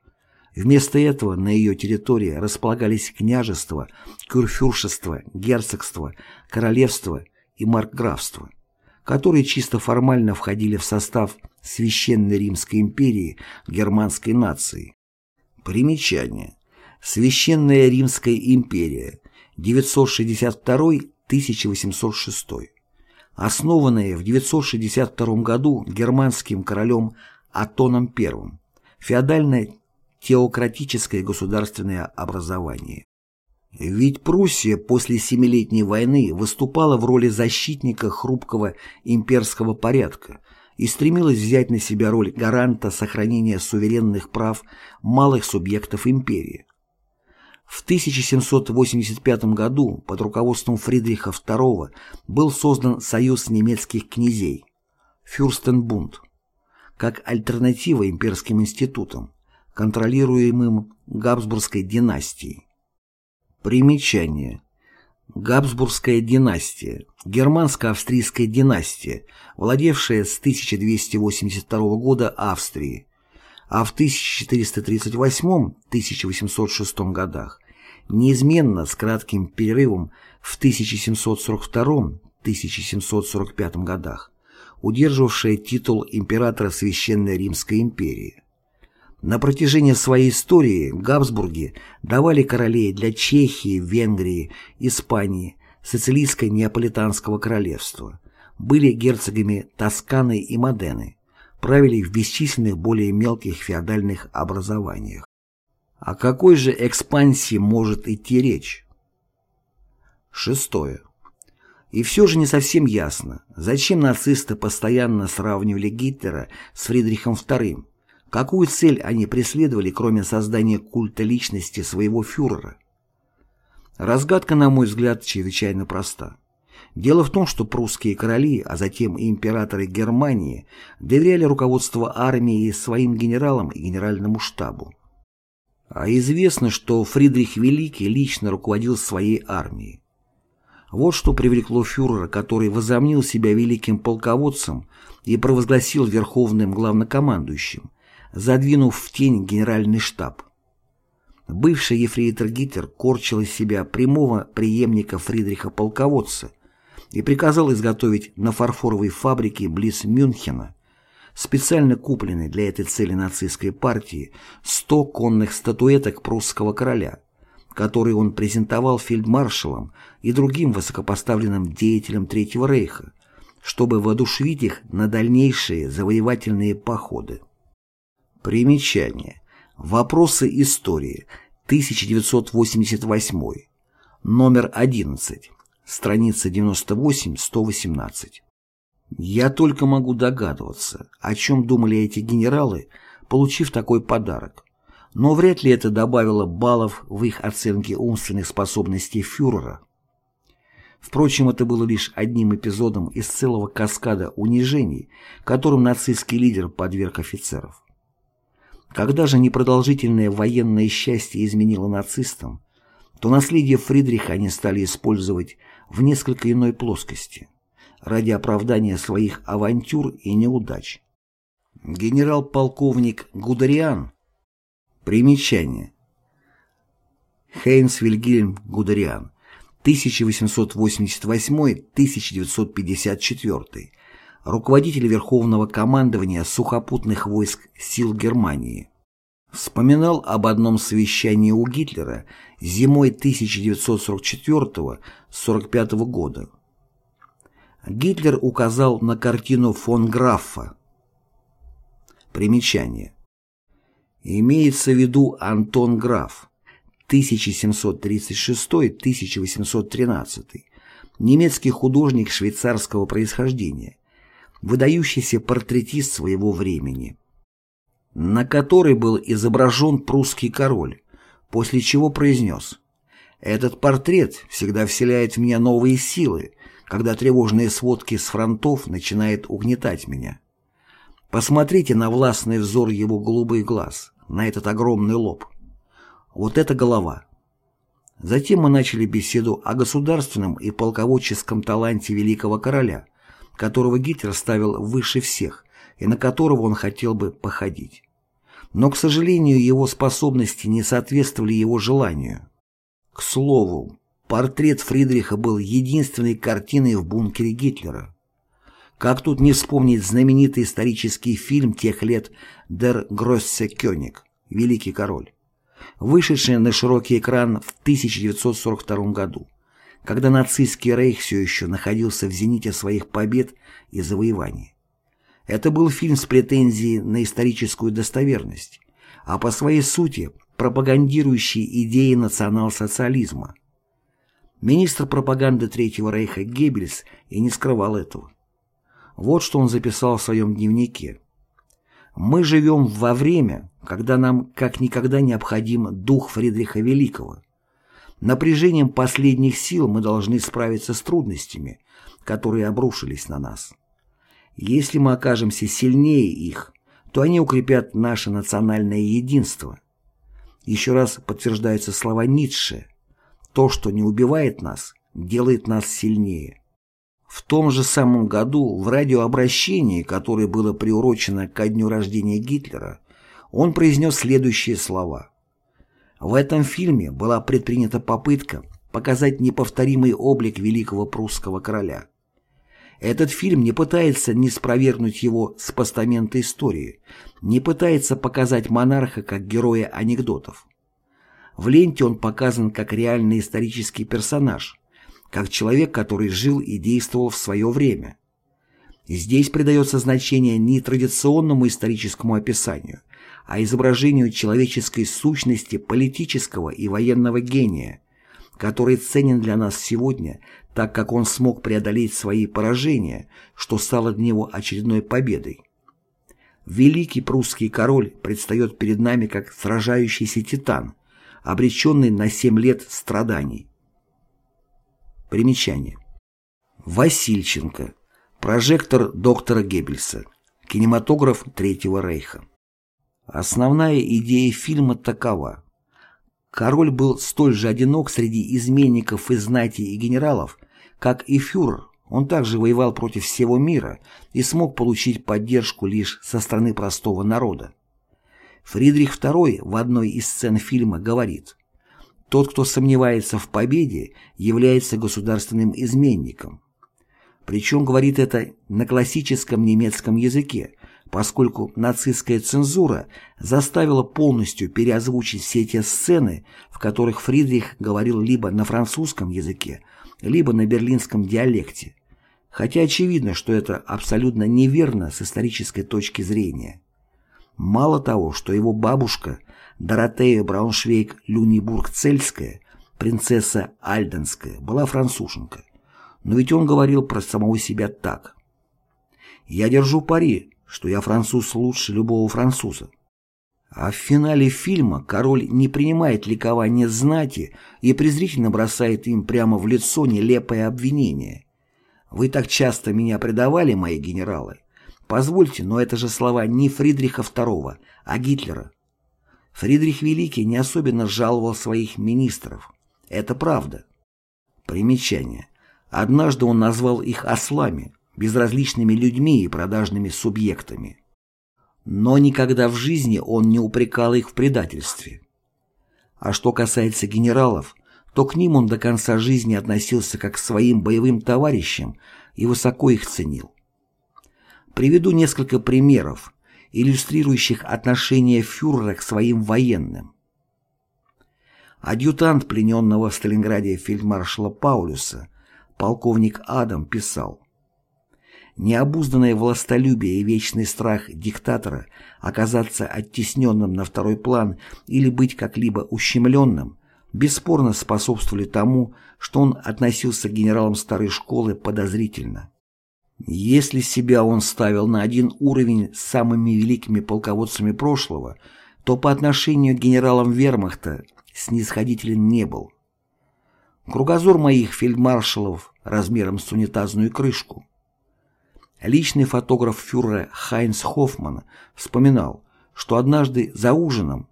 Вместо этого на ее территории располагались княжества, курфюршества, герцогства, королевства и маркграфства, которые чисто формально входили в состав Священной Римской империи германской нации. Примечание. Священная Римская империя 962-1806 основанная в 962 году германским королем Атоном I, феодальное теократическое государственное образование. Ведь Пруссия после Семилетней войны выступала в роли защитника хрупкого имперского порядка и стремилась взять на себя роль гаранта сохранения суверенных прав малых субъектов империи. В 1785 году под руководством Фридриха II был создан Союз немецких князей Фюрстенбунд как альтернатива имперским институтам, контролируемым Габсбургской династией. Примечание. Габсбургская династия, германско-австрийская династия, владевшая с 1282 года Австрией, а в 1438-1806 годах неизменно с кратким перерывом в 1742-1745 годах, удерживавшая титул императора Священной Римской империи. На протяжении своей истории Габсбурги давали королей для Чехии, Венгрии, Испании, Сицилийско-Неаполитанского королевства, были герцогами Тосканы и Модены, правили в бесчисленных более мелких феодальных образованиях. О какой же экспансии может идти речь? Шестое. И все же не совсем ясно, зачем нацисты постоянно сравнивали Гитлера с Фридрихом II, какую цель они преследовали, кроме создания культа личности своего фюрера. Разгадка, на мой взгляд, чрезвычайно проста. Дело в том, что прусские короли, а затем и императоры Германии доверяли руководство армии своим генералам и генеральному штабу. А известно, что Фридрих Великий лично руководил своей армией. Вот что привлекло фюрера, который возомнил себя великим полководцем и провозгласил верховным главнокомандующим, задвинув в тень генеральный штаб. Бывший ефрейтор Гитлер корчил из себя прямого преемника Фридриха Полководца и приказал изготовить на фарфоровой фабрике близ Мюнхена специально купленной для этой цели нацистской партии 100 конных статуэток прусского короля, которые он презентовал фельдмаршалам и другим высокопоставленным деятелям Третьего рейха, чтобы воодушевить их на дальнейшие завоевательные походы. Примечание. Вопросы истории. 1988. Номер 11. Страница 98-118. Я только могу догадываться, о чем думали эти генералы, получив такой подарок. Но вряд ли это добавило баллов в их оценке умственных способностей фюрера. Впрочем, это было лишь одним эпизодом из целого каскада унижений, которым нацистский лидер подверг офицеров. Когда же непродолжительное военное счастье изменило нацистам, то наследие Фридриха они стали использовать в несколько иной плоскости ради оправдания своих авантюр и неудач. Генерал-полковник Гудериан. Примечание. Хейнс Вильгельм Гудериан. 1888-1954. Руководитель Верховного командования сухопутных войск сил Германии. Вспоминал об одном совещании у Гитлера зимой 1944-45 года. Гитлер указал на картину фон Граффа. Примечание. Имеется в виду Антон Граф, 1736-1813, немецкий художник швейцарского происхождения, выдающийся портретист своего времени, на которой был изображен прусский король, после чего произнес «Этот портрет всегда вселяет в меня новые силы, когда тревожные сводки с фронтов начинают угнетать меня. Посмотрите на властный взор его голубых глаз, на этот огромный лоб. Вот это голова. Затем мы начали беседу о государственном и полководческом таланте великого короля, которого Гитлер ставил выше всех и на которого он хотел бы походить. Но, к сожалению, его способности не соответствовали его желанию. К слову, портрет Фридриха был единственной картиной в бункере Гитлера. Как тут не вспомнить знаменитый исторический фильм тех лет «Дер Гроссе Кёник» «Великий король», вышедший на широкий экран в 1942 году, когда нацистский рейх все еще находился в зените своих побед и завоеваний. Это был фильм с претензией на историческую достоверность, а по своей сути пропагандирующий идеи национал-социализма. Министр пропаганды Третьего Рейха Геббельс и не скрывал этого. Вот что он записал в своем дневнике. «Мы живем во время, когда нам как никогда необходим дух Фридриха Великого. Напряжением последних сил мы должны справиться с трудностями, которые обрушились на нас. Если мы окажемся сильнее их, то они укрепят наше национальное единство. Еще раз подтверждаются слова Ницше. То, что не убивает нас, делает нас сильнее. В том же самом году в радиообращении, которое было приурочено ко дню рождения Гитлера, он произнес следующие слова. В этом фильме была предпринята попытка показать неповторимый облик великого прусского короля. Этот фильм не пытается не спровергнуть его с постамента истории, не пытается показать монарха как героя анекдотов. В ленте он показан как реальный исторический персонаж, как человек, который жил и действовал в свое время. Здесь придается значение не традиционному историческому описанию, а изображению человеческой сущности политического и военного гения, который ценен для нас сегодня, так как он смог преодолеть свои поражения, что стало для него очередной победой. Великий прусский король предстает перед нами как сражающийся титан, обреченный на семь лет страданий. Примечание. Васильченко. Прожектор доктора Геббельса. Кинематограф Третьего Рейха. Основная идея фильма такова. Король был столь же одинок среди изменников и знати и генералов, как и фюрер. Он также воевал против всего мира и смог получить поддержку лишь со стороны простого народа. Фридрих II в одной из сцен фильма говорит «Тот, кто сомневается в победе, является государственным изменником». Причем говорит это на классическом немецком языке, поскольку нацистская цензура заставила полностью переозвучить все те сцены, в которых Фридрих говорил либо на французском языке, либо на берлинском диалекте, хотя очевидно, что это абсолютно неверно с исторической точки зрения. Мало того, что его бабушка Доротея Брауншвейг-Люнибург-Цельская, принцесса Альденская, была француженка, но ведь он говорил про самого себя так. «Я держу пари, что я француз лучше любого француза. А в финале фильма король не принимает ликования знати и презрительно бросает им прямо в лицо нелепое обвинение. «Вы так часто меня предавали, мои генералы. Позвольте, но это же слова не Фридриха II, а Гитлера. Фридрих Великий не особенно жаловал своих министров. Это правда. Примечание. Однажды он назвал их ослами, безразличными людьми и продажными субъектами. Но никогда в жизни он не упрекал их в предательстве. А что касается генералов, то к ним он до конца жизни относился как к своим боевым товарищам и высоко их ценил. Приведу несколько примеров, иллюстрирующих отношение фюрера к своим военным. Адъютант плененного в Сталинграде фельдмаршала Паулюса, полковник Адам, писал Необузданное властолюбие и вечный страх диктатора оказаться оттесненным на второй план или быть как-либо ущемленным бесспорно способствовали тому, что он относился к генералам старой школы подозрительно. Если себя он ставил на один уровень с самыми великими полководцами прошлого, то по отношению к генералам вермахта снисходителен не был. Кругозор моих фельдмаршалов размером с унитазную крышку – Личный фотограф фюрера Хайнц Хоффман вспоминал, что однажды за ужином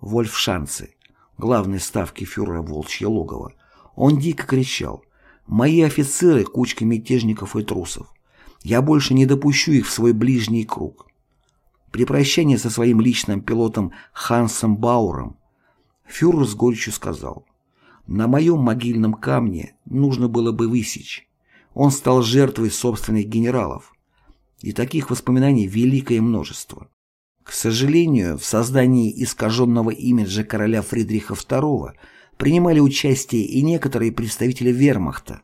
в Вольфшанце, главной ставки фюрера Волчье логово, он дико кричал «Мои офицеры – кучка мятежников и трусов. Я больше не допущу их в свой ближний круг. При прощании со своим личным пилотом Хансом Бауром фюрер с горечью сказал, «На моем могильном камне нужно было бы высечь. Он стал жертвой собственных генералов. И таких воспоминаний великое множество. К сожалению, в создании искаженного имиджа короля Фридриха II принимали участие и некоторые представители вермахта.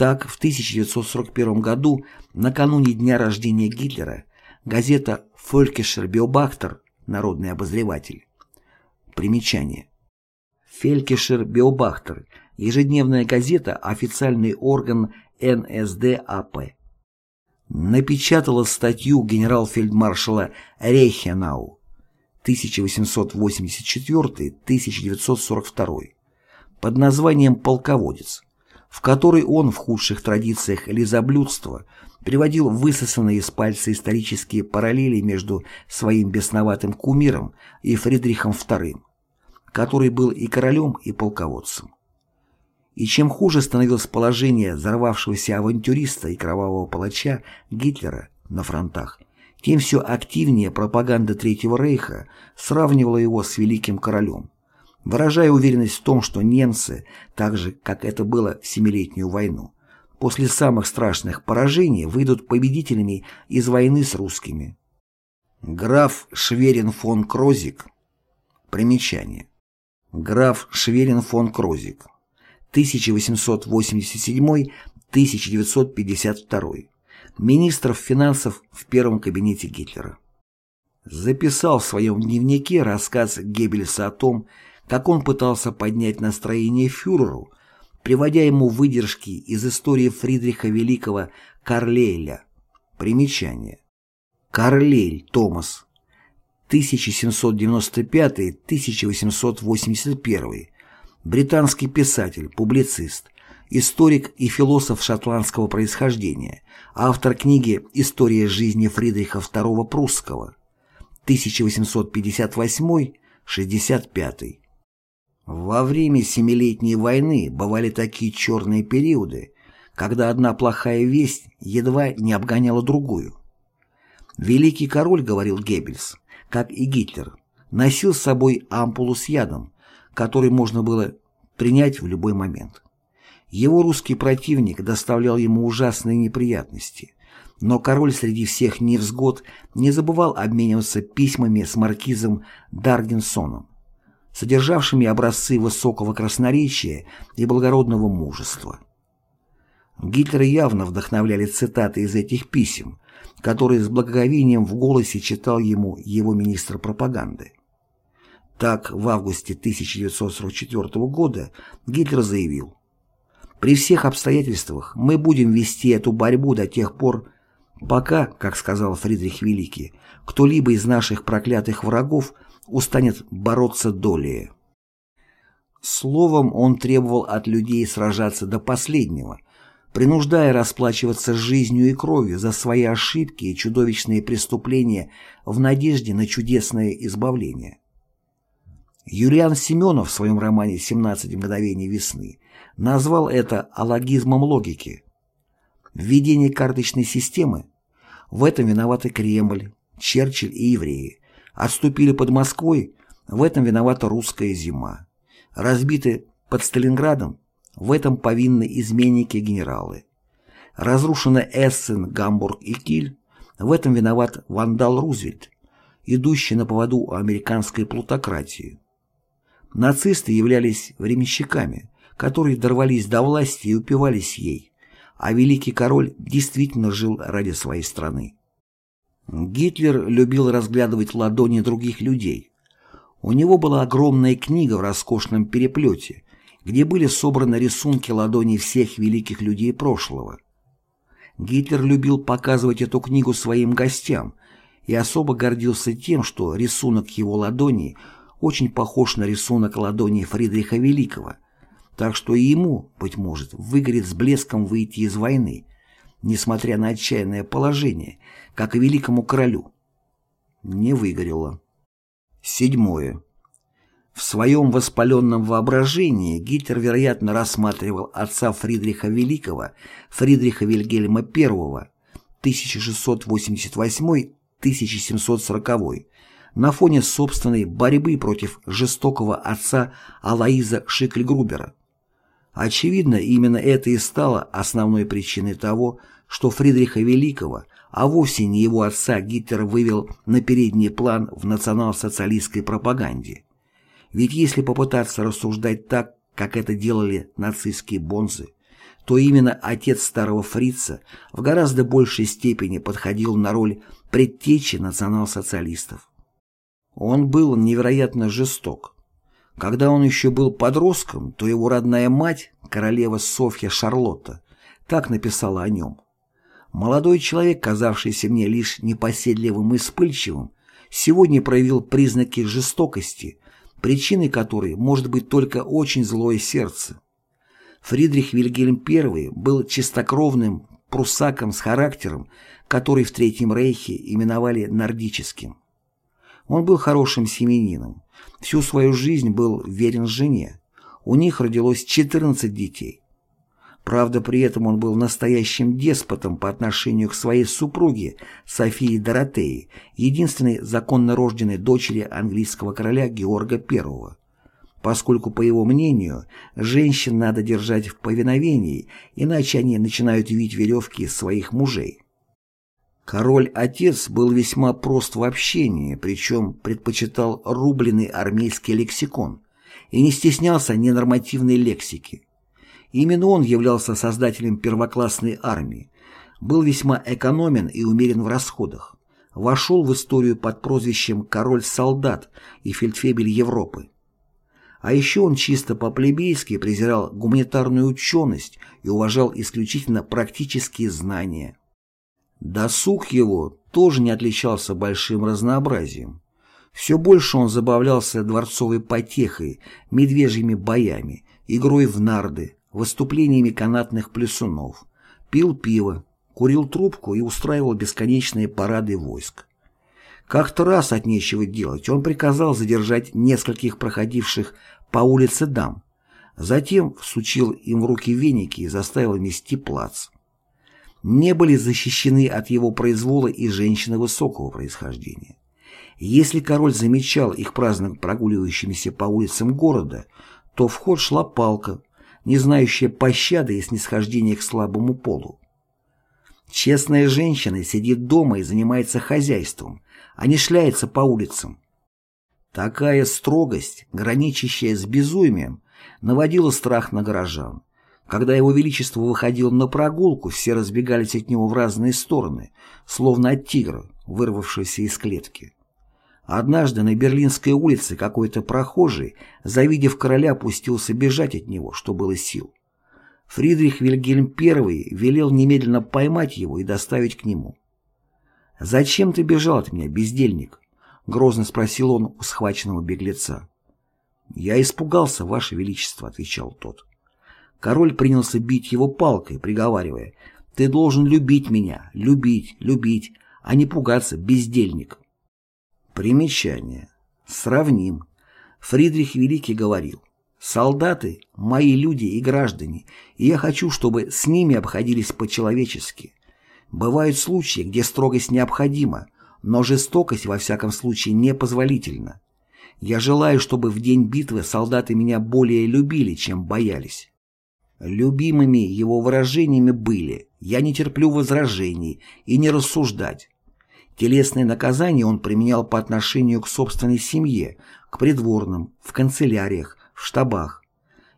Так, в 1941 году, накануне дня рождения Гитлера, газета «Фолькешер Биобахтер» «Народный обозреватель». Примечание. «Фелькешер Биобахтер» – ежедневная газета, официальный орган НСДАП напечатала статью генерал-фельдмаршала Рейхенау 1884-1942 под названием «Полководец», в которой он в худших традициях лизоблюдства приводил высосанные из пальца исторические параллели между своим бесноватым кумиром и Фридрихом II, который был и королем, и полководцем. И чем хуже становилось положение взорвавшегося авантюриста и кровавого палача Гитлера на фронтах, тем все активнее пропаганда Третьего Рейха сравнивала его с великим королем, выражая уверенность в том, что немцы, так же, как это было в Семилетнюю войну, после самых страшных поражений выйдут победителями из войны с русскими. Граф Шверин фон Крозик Примечание. Граф Шверин фон Крозик 1887-1952, министров финансов в первом кабинете Гитлера. Записал в своем дневнике рассказ Геббельса о том, как он пытался поднять настроение фюреру, приводя ему выдержки из истории Фридриха Великого Карлейля. Примечание. Карлейль Томас 1795-1881 британский писатель, публицист, историк и философ шотландского происхождения, автор книги «История жизни Фридриха II Прусского» 1858-65. Во время Семилетней войны бывали такие черные периоды, когда одна плохая весть едва не обгоняла другую. Великий король, говорил Геббельс, как и Гитлер, носил с собой ампулу с ядом, который можно было принять в любой момент. Его русский противник доставлял ему ужасные неприятности, но король среди всех невзгод не забывал обмениваться письмами с маркизом Даргинсоном, содержавшими образцы высокого красноречия и благородного мужества. Гитлера явно вдохновляли цитаты из этих писем, которые с благоговением в голосе читал ему его министр пропаганды. Так, в августе 1944 года Гитлер заявил «При всех обстоятельствах мы будем вести эту борьбу до тех пор, пока, как сказал Фридрих Великий, кто-либо из наших проклятых врагов устанет бороться долее». Словом, он требовал от людей сражаться до последнего, принуждая расплачиваться жизнью и кровью за свои ошибки и чудовищные преступления в надежде на чудесное избавление. Юлиан Семенов в своем романе «17 мгновений весны» назвал это алогизмом логики. Введение карточной системы – в этом виноваты Кремль, Черчилль и евреи. Отступили под Москвой – в этом виновата русская зима. Разбиты под Сталинградом – в этом повинны изменники-генералы. Разрушены Эссен, Гамбург и Киль – в этом виноват вандал Рузвельт, идущий на поводу американской плутократии. Нацисты являлись временщиками, которые дорвались до власти и упивались ей, а великий король действительно жил ради своей страны. Гитлер любил разглядывать ладони других людей. У него была огромная книга в роскошном переплете, где были собраны рисунки ладоней всех великих людей прошлого. Гитлер любил показывать эту книгу своим гостям и особо гордился тем, что рисунок его ладони – очень похож на рисунок ладони Фридриха Великого, так что и ему, быть может, выгорит с блеском выйти из войны, несмотря на отчаянное положение, как и великому королю. Не выгорело. Седьмое. В своем воспаленном воображении Гитлер, вероятно, рассматривал отца Фридриха Великого, Фридриха Вильгельма I, 1688-1740 на фоне собственной борьбы против жестокого отца Алаиза Шикльгрубера. Очевидно, именно это и стало основной причиной того, что Фридриха Великого, а вовсе не его отца Гитлер вывел на передний план в национал-социалистской пропаганде. Ведь если попытаться рассуждать так, как это делали нацистские бонзы, то именно отец старого фрица в гораздо большей степени подходил на роль предтечи национал-социалистов. Он был невероятно жесток. Когда он еще был подростком, то его родная мать, королева Софья Шарлотта, так написала о нем. Молодой человек, казавшийся мне лишь непоседливым и вспыльчивым, сегодня проявил признаки жестокости, причиной которой может быть только очень злое сердце. Фридрих Вильгельм I был чистокровным прусаком с характером, который в Третьем Рейхе именовали нордическим. Он был хорошим семенином, всю свою жизнь был верен жене. У них родилось 14 детей. Правда, при этом он был настоящим деспотом по отношению к своей супруге Софии Доротеи, единственной законно рожденной дочери английского короля Георга I. Поскольку, по его мнению, женщин надо держать в повиновении, иначе они начинают вить веревки своих мужей. Король-отец был весьма прост в общении, причем предпочитал рубленый армейский лексикон и не стеснялся ненормативной лексики. Именно он являлся создателем первоклассной армии, был весьма экономен и умерен в расходах, вошел в историю под прозвищем «Король-солдат» и «Фельдфебель Европы». А еще он чисто по-плебейски презирал гуманитарную ученость и уважал исключительно практические знания. Досуг его тоже не отличался большим разнообразием. Все больше он забавлялся дворцовой потехой, медвежьими боями, игрой в нарды, выступлениями канатных плюсунов, пил пиво, курил трубку и устраивал бесконечные парады войск. Как-то раз от нечего делать он приказал задержать нескольких проходивших по улице дам, затем всучил им в руки веники и заставил мести плац. Не были защищены от его произвола и женщины высокого происхождения. Если король замечал их праздно прогуливающимися по улицам города, то в ход шла палка, не знающая пощады и снисхождения к слабому полу. Честная женщина сидит дома и занимается хозяйством, а не шляется по улицам. Такая строгость, граничащая с безумием, наводила страх на горожан. Когда его величество выходил на прогулку, все разбегались от него в разные стороны, словно от тигра, вырвавшегося из клетки. Однажды на Берлинской улице какой-то прохожий, завидев короля, пустился бежать от него, что было сил. Фридрих Вильгельм I велел немедленно поймать его и доставить к нему. «Зачем ты бежал от меня, бездельник?» — грозно спросил он у схваченного беглеца. «Я испугался, Ваше Величество», — отвечал тот. Король принялся бить его палкой, приговаривая, «Ты должен любить меня, любить, любить, а не пугаться, бездельник». Примечание. Сравним. Фридрих Великий говорил, «Солдаты – мои люди и граждане, и я хочу, чтобы с ними обходились по-человечески. Бывают случаи, где строгость необходима, но жестокость во всяком случае непозволительна. Я желаю, чтобы в день битвы солдаты меня более любили, чем боялись». Любимыми его выражениями были «я не терплю возражений» и «не рассуждать». Телесные наказания он применял по отношению к собственной семье, к придворным, в канцеляриях, в штабах.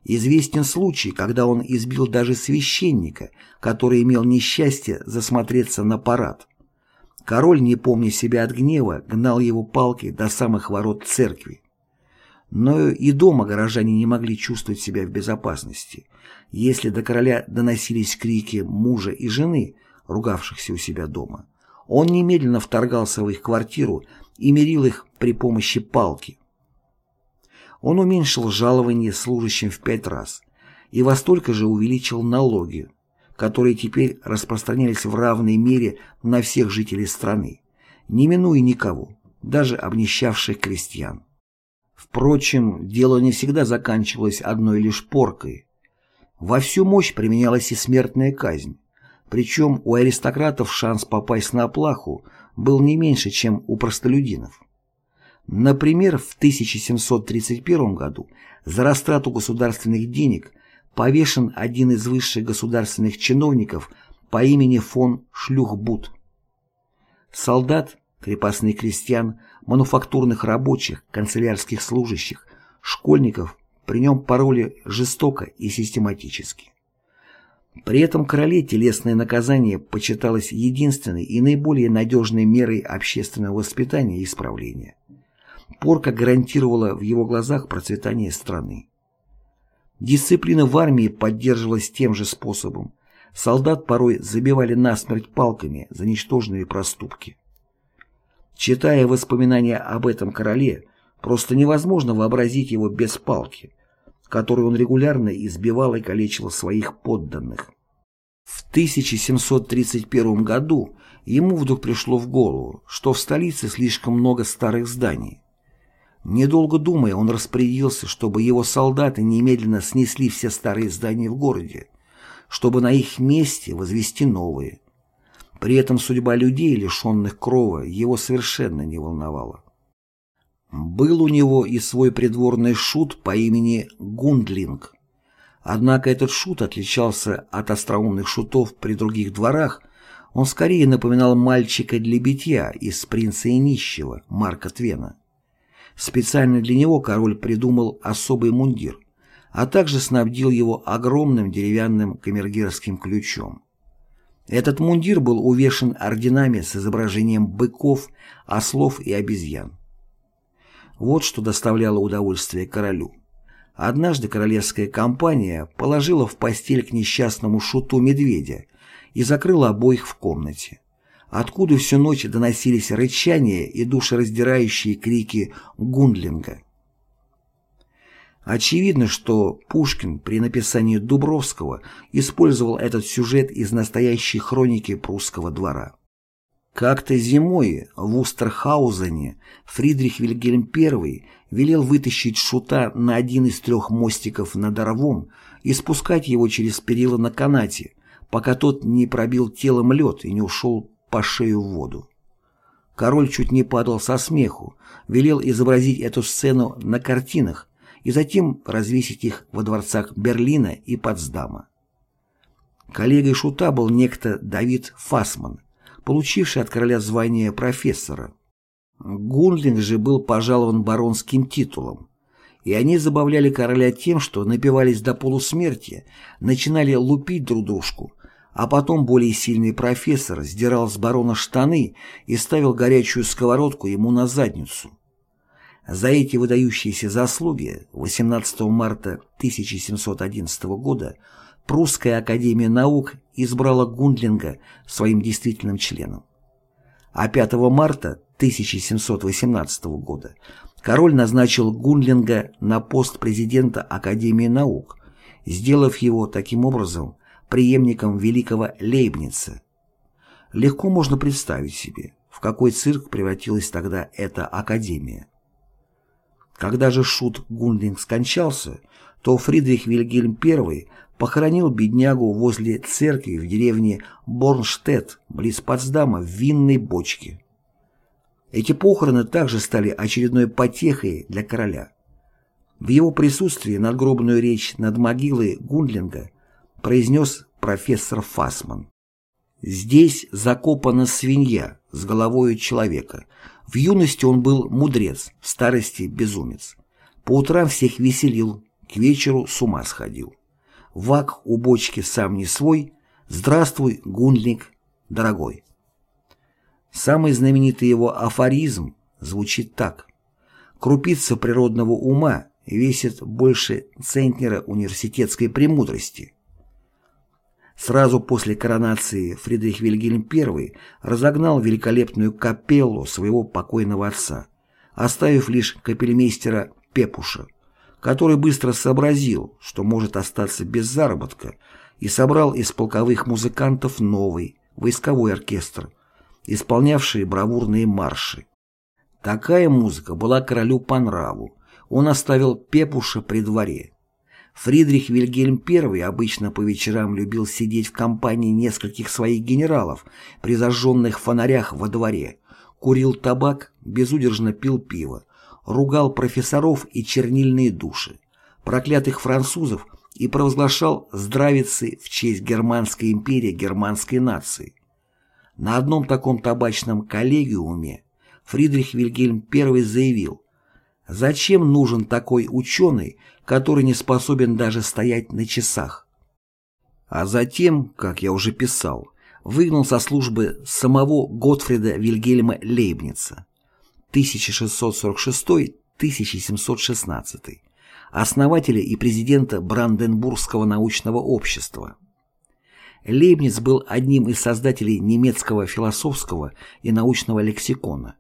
Известен случай, когда он избил даже священника, который имел несчастье засмотреться на парад. Король, не помня себя от гнева, гнал его палкой до самых ворот церкви. Но и дома горожане не могли чувствовать себя в безопасности, если до короля доносились крики мужа и жены, ругавшихся у себя дома. Он немедленно вторгался в их квартиру и мирил их при помощи палки. Он уменьшил жалование служащим в пять раз и во столько же увеличил налоги, которые теперь распространялись в равной мере на всех жителей страны, не минуя никого, даже обнищавших крестьян. Впрочем, дело не всегда заканчивалось одной лишь поркой. Во всю мощь применялась и смертная казнь, Причем у аристократов шанс попасть на плаху был не меньше, чем у простолюдинов. Например, в 1731 году за растрату государственных денег повешен один из высших государственных чиновников по имени фон Шлюхбут. Солдат, крепостных крестьян, мануфактурных рабочих, канцелярских служащих, школьников при нем пароли жестоко и систематически. При этом короле телесное наказание почиталось единственной и наиболее надежной мерой общественного воспитания и исправления. Порка гарантировала в его глазах процветание страны. Дисциплина в армии поддерживалась тем же способом. Солдат порой забивали насмерть палками за ничтожные проступки. Читая воспоминания об этом короле, просто невозможно вообразить его без палки – которой он регулярно избивал и калечил своих подданных. В 1731 году ему вдруг пришло в голову, что в столице слишком много старых зданий. Недолго думая, он распорядился, чтобы его солдаты немедленно снесли все старые здания в городе, чтобы на их месте возвести новые. При этом судьба людей, лишенных крова, его совершенно не волновала. Был у него и свой придворный шут по имени Гундлинг. Однако этот шут отличался от остроумных шутов при других дворах, он скорее напоминал мальчика для битья из «Принца и нищего» Марка Твена. Специально для него король придумал особый мундир, а также снабдил его огромным деревянным камергерским ключом. Этот мундир был увешан орденами с изображением быков, ослов и обезьян. Вот что доставляло удовольствие королю. Однажды королевская компания положила в постель к несчастному шуту медведя и закрыла обоих в комнате, откуда всю ночь доносились рычания и душераздирающие крики Гундлинга. Очевидно, что Пушкин при написании Дубровского использовал этот сюжет из настоящей хроники прусского двора. Как-то зимой в Устерхаузене Фридрих Вильгельм I велел вытащить шута на один из трех мостиков над Орвом и спускать его через перила на канате, пока тот не пробил телом лед и не ушел по шею в воду. Король чуть не падал со смеху, велел изобразить эту сцену на картинах и затем развесить их во дворцах Берлина и Потсдама. Коллегой шута был некто Давид Фасман – получивший от короля звание профессора. Гундлинг же был пожалован баронским титулом, и они забавляли короля тем, что напивались до полусмерти, начинали лупить друг дружку, а потом более сильный профессор сдирал с барона штаны и ставил горячую сковородку ему на задницу. За эти выдающиеся заслуги 18 марта 1711 года Прусская академия наук избрала Гундлинга своим действительным членом. А 5 марта 1718 года король назначил Гундлинга на пост президента Академии наук, сделав его таким образом преемником великого Лейбница. Легко можно представить себе, в какой цирк превратилась тогда эта академия. Когда же шут Гундлинг скончался, то Фридрих Вильгельм I похоронил беднягу возле церкви в деревне Борнштедт, близ Потсдама, в винной бочке. Эти похороны также стали очередной потехой для короля. В его присутствии надгробную речь над могилой Гундлинга произнес профессор Фасман. Здесь закопана свинья с головой человека. В юности он был мудрец, в старости безумец. По утрам всех веселил, к вечеру с ума сходил. Вак у бочки сам не свой, здравствуй, гундлик, дорогой. Самый знаменитый его афоризм звучит так. Крупица природного ума весит больше центнера университетской премудрости. Сразу после коронации Фридрих Вильгельм I разогнал великолепную капеллу своего покойного отца, оставив лишь капельмейстера Пепуша, который быстро сообразил, что может остаться без заработка, и собрал из полковых музыкантов новый, войсковой оркестр, исполнявший бравурные марши. Такая музыка была королю по нраву, он оставил Пепуша при дворе. Фридрих Вильгельм I обычно по вечерам любил сидеть в компании нескольких своих генералов при зажженных фонарях во дворе, курил табак, безудержно пил пиво, ругал профессоров и чернильные души, проклятых французов и провозглашал здравицы в честь Германской империи германской нации. На одном таком табачном коллегиуме Фридрих Вильгельм I заявил, «Зачем нужен такой ученый, который не способен даже стоять на часах?» А затем, как я уже писал, выгнал со службы самого Готфрида Вильгельма Лейбница 1646-1716, основателя и президента Бранденбургского научного общества. Лейбниц был одним из создателей немецкого философского и научного лексикона,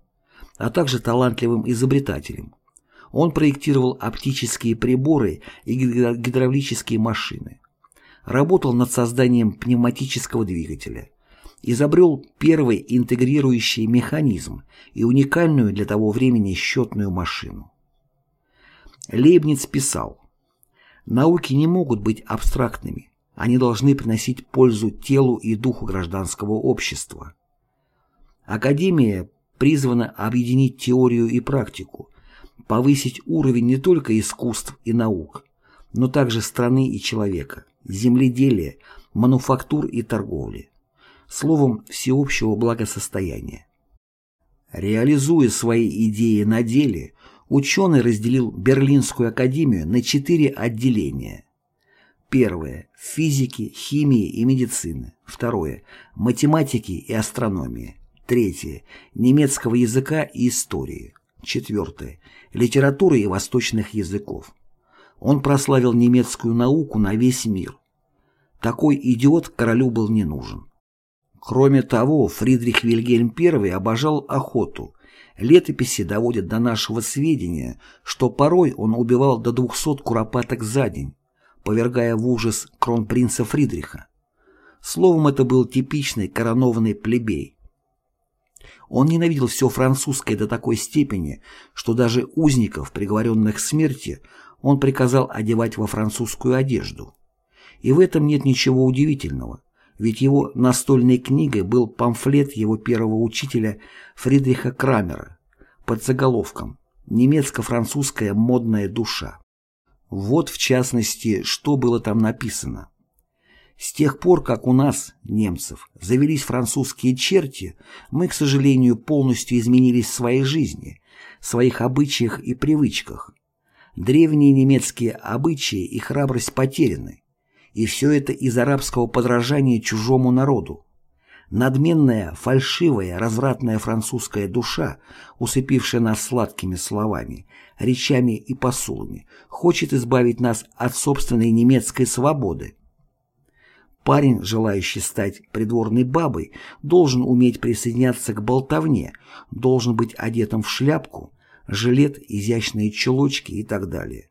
а также талантливым изобретателем. Он проектировал оптические приборы и гидравлические машины. Работал над созданием пневматического двигателя. Изобрел первый интегрирующий механизм и уникальную для того времени счетную машину. Лейбниц писал, «Науки не могут быть абстрактными, они должны приносить пользу телу и духу гражданского общества. Академия призвана объединить теорию и практику, повысить уровень не только искусств и наук, но также страны и человека, земледелия, мануфактур и торговли, словом, всеобщего благосостояния. Реализуя свои идеи на деле, ученый разделил Берлинскую академию на четыре отделения. Первое – физики, химии и медицины. Второе – математики и астрономии. Третье – немецкого языка и истории. Четвертое – литературы и восточных языков. Он прославил немецкую науку на весь мир. Такой идиот королю был не нужен. Кроме того, Фридрих Вильгельм I обожал охоту. Летописи доводят до нашего сведения, что порой он убивал до 200 куропаток за день, повергая в ужас кронпринца Фридриха. Словом, это был типичный коронованный плебей. Он ненавидел все французское до такой степени, что даже узников, приговоренных к смерти, он приказал одевать во французскую одежду. И в этом нет ничего удивительного, ведь его настольной книгой был памфлет его первого учителя Фридриха Крамера под заголовком «Немецко-французская модная душа». Вот, в частности, что было там написано. С тех пор, как у нас, немцев, завелись французские черти, мы, к сожалению, полностью изменились в своей жизни, своих обычаях и привычках. Древние немецкие обычаи и храбрость потеряны, и все это из арабского подражания чужому народу. Надменная, фальшивая, развратная французская душа, усыпившая нас сладкими словами, речами и посулами, хочет избавить нас от собственной немецкой свободы. Парень, желающий стать придворной бабой, должен уметь присоединяться к болтовне, должен быть одетым в шляпку, жилет, изящные чулочки и так далее.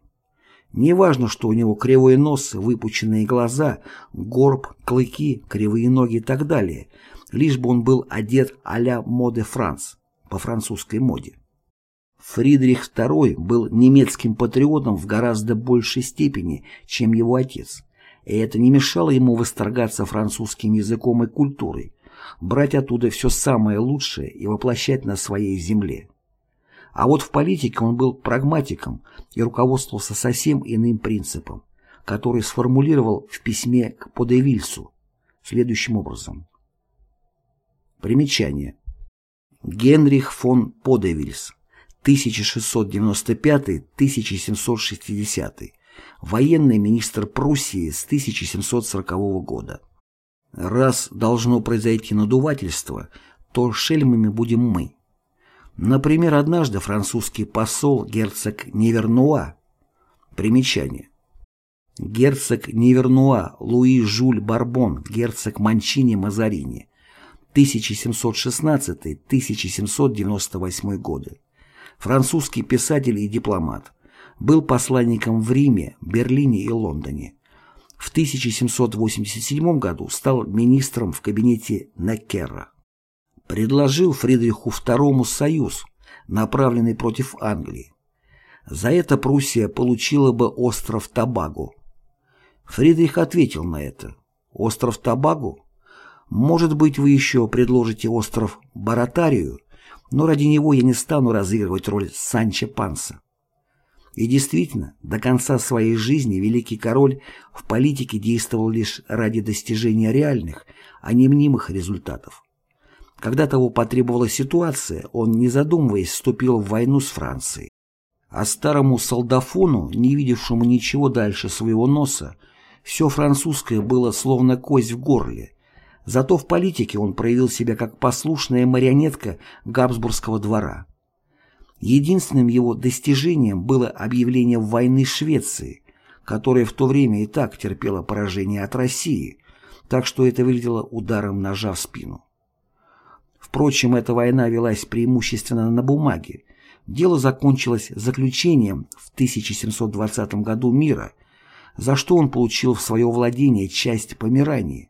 Неважно, что у него кривой нос, выпученные глаза, горб, клыки, кривые ноги и так далее, лишь бы он был одет а-ля моде Франц, по французской моде. Фридрих II был немецким патриотом в гораздо большей степени, чем его отец, и это не мешало ему восторгаться французским языком и культурой, брать оттуда все самое лучшее и воплощать на своей земле. А вот в политике он был прагматиком и руководствовался совсем иным принципом, который сформулировал в письме к Подевильсу следующим образом. Примечание. Генрих фон Подевильс, 1695-1760, военный министр Пруссии с 1740 года. Раз должно произойти надувательство, то шельмами будем мы. Например, однажды французский посол герцог Невернуа. Примечание. Герцог Невернуа Луи Жуль Барбон, герцог Манчини Мазарини, 1716-1798 годы. Французский писатель и дипломат. Был посланником в Риме, Берлине и Лондоне. В 1787 году стал министром в кабинете Неккера. Предложил Фридриху II союз, направленный против Англии. За это Пруссия получила бы остров Табаго, Фридрих ответил на это. «Остров Табагу? Может быть, вы еще предложите остров Баратарию, но ради него я не стану разыгрывать роль Санчо Панса». И действительно, до конца своей жизни великий король в политике действовал лишь ради достижения реальных, а не мнимых результатов. Когда того потребовала ситуация, он, не задумываясь, вступил в войну с Францией. А старому солдафону, не видевшему ничего дальше своего носа, все французское было словно кость в горле. Зато в политике он проявил себя как послушная марионетка Габсбургского двора. Единственным его достижением было объявление войны Швеции, которая в то время и так терпела поражение от России, так что это выглядело ударом ножа в спину. Впрочем, эта война велась преимущественно на бумаге. Дело закончилось заключением в 1720 году мира, за что он получил в свое владение часть Померании,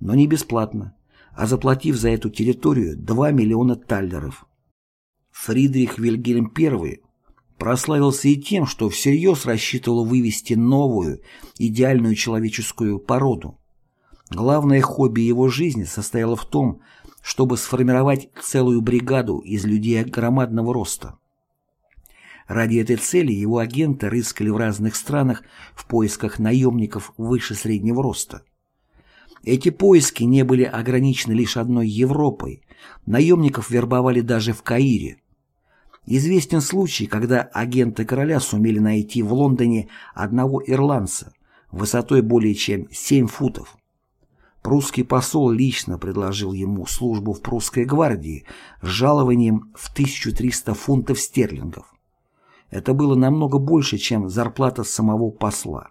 но не бесплатно, а заплатив за эту территорию 2 миллиона таллеров. Фридрих Вильгельм I прославился и тем, что всерьез рассчитывал вывести новую, идеальную человеческую породу. Главное хобби его жизни состояло в том, чтобы сформировать целую бригаду из людей громадного роста. Ради этой цели его агенты рыскали в разных странах в поисках наемников выше среднего роста. Эти поиски не были ограничены лишь одной Европой, наемников вербовали даже в Каире. Известен случай, когда агенты короля сумели найти в Лондоне одного ирландца высотой более чем 7 футов. Прусский посол лично предложил ему службу в прусской гвардии с жалованием в 1300 фунтов стерлингов. Это было намного больше, чем зарплата самого посла.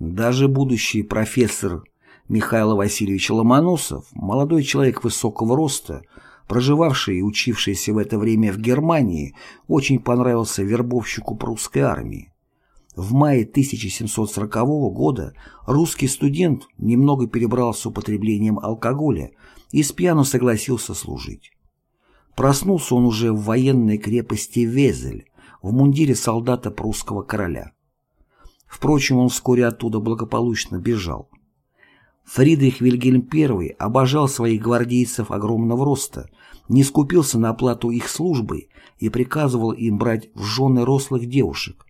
Даже будущий профессор Михаил Васильевич Ломоносов, молодой человек высокого роста, проживавший и учившийся в это время в Германии, очень понравился вербовщику прусской армии. В мае 1740 года русский студент немного перебрал с употреблением алкоголя и с пьяну согласился служить. Проснулся он уже в военной крепости Везель, в мундире солдата прусского короля. Впрочем, он вскоре оттуда благополучно бежал. Фридрих Вильгельм I обожал своих гвардейцев огромного роста, не скупился на оплату их службы и приказывал им брать в жены рослых девушек,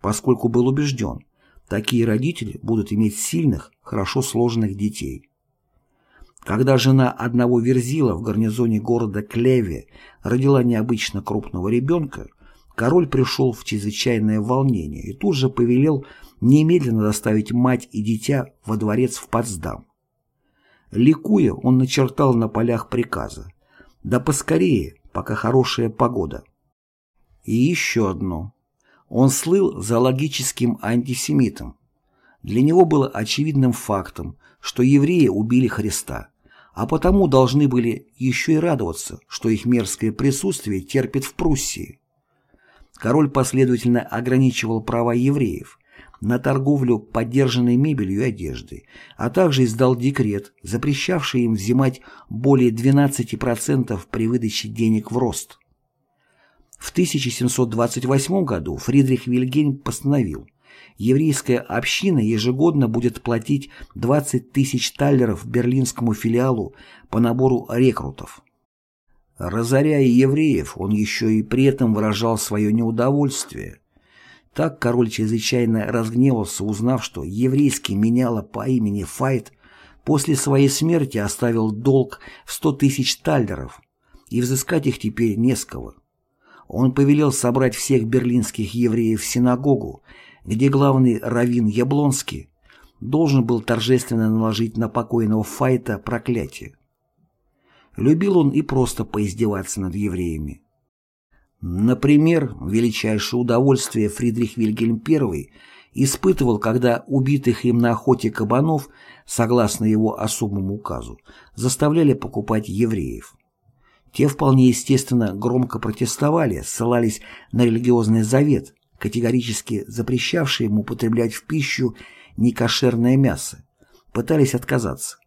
поскольку был убежден, такие родители будут иметь сильных, хорошо сложенных детей. Когда жена одного верзила в гарнизоне города Клеве родила необычно крупного ребенка, король пришел в чрезвычайное волнение и тут же повелел немедленно доставить мать и дитя во дворец в Потсдам. Ликуя, он начертал на полях приказа «Да поскорее, пока хорошая погода». И еще одно. Он слыл зоологическим антисемитом. Для него было очевидным фактом, что евреи убили Христа, а потому должны были еще и радоваться, что их мерзкое присутствие терпит в Пруссии. Король последовательно ограничивал права евреев на торговлю поддержанной мебелью и одеждой, а также издал декрет, запрещавший им взимать более 12% при выдаче денег в рост. В 1728 году Фридрих Вильгельм постановил, еврейская община ежегодно будет платить 20 тысяч таллеров берлинскому филиалу по набору рекрутов. Разоряя евреев, он еще и при этом выражал свое неудовольствие. Так король чрезвычайно разгневался, узнав, что еврейский меняло по имени Файт после своей смерти оставил долг в сто тысяч таллеров, и взыскать их теперь не с кого. Он повелел собрать всех берлинских евреев в синагогу, где главный раввин Яблонский должен был торжественно наложить на покойного Файта проклятие. Любил он и просто поиздеваться над евреями. Например, величайшее удовольствие Фридрих Вильгельм I испытывал, когда убитых им на охоте кабанов, согласно его особому указу, заставляли покупать евреев. Те вполне естественно громко протестовали, ссылались на религиозный завет, категорически запрещавший ему употреблять в пищу некошерное мясо, пытались отказаться.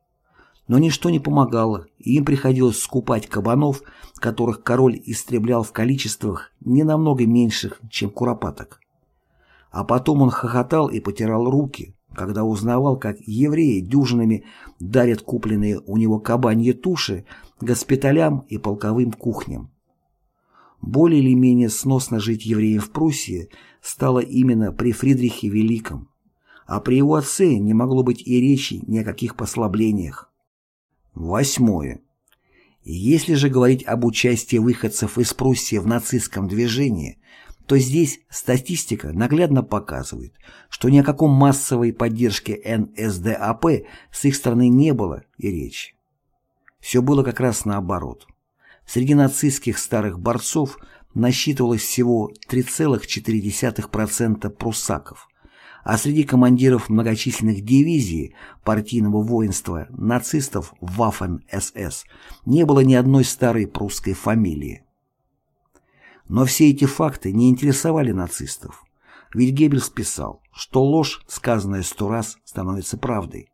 Но ничто не помогало, и им приходилось скупать кабанов, которых король истреблял в количествах не намного меньших, чем куропаток. А потом он хохотал и потирал руки, когда узнавал, как евреи дюжинами дарят купленные у него кабаньи туши госпиталям и полковым кухням. Более или менее сносно жить евреям в Пруссии стало именно при Фридрихе Великом, а при его отце не могло быть и речи ни о каких послаблениях. Восьмое. Если же говорить об участии выходцев из Пруссии в нацистском движении, то здесь статистика наглядно показывает, что ни о каком массовой поддержке НСДАП с их стороны не было и речи. Все было как раз наоборот. Среди нацистских старых борцов насчитывалось всего 3,4% пруссаков, а среди командиров многочисленных дивизий партийного воинства нацистов Waffen-СС не было ни одной старой прусской фамилии. Но все эти факты не интересовали нацистов, ведь Геббельс писал, что ложь, сказанная сто раз, становится правдой.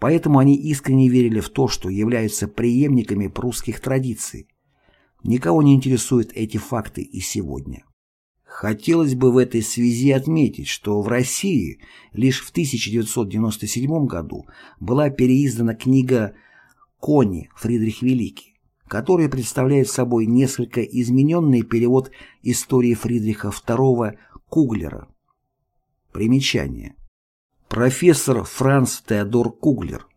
Поэтому они искренне верили в то, что являются преемниками прусских традиций. Никого не интересуют эти факты и сегодня. Хотелось бы в этой связи отметить, что в России лишь в 1997 году была переиздана книга «Кони» Фридрих Великий, которая представляет собой несколько измененный перевод истории Фридриха II Куглера. Примечание. Профессор Франц Теодор Куглер,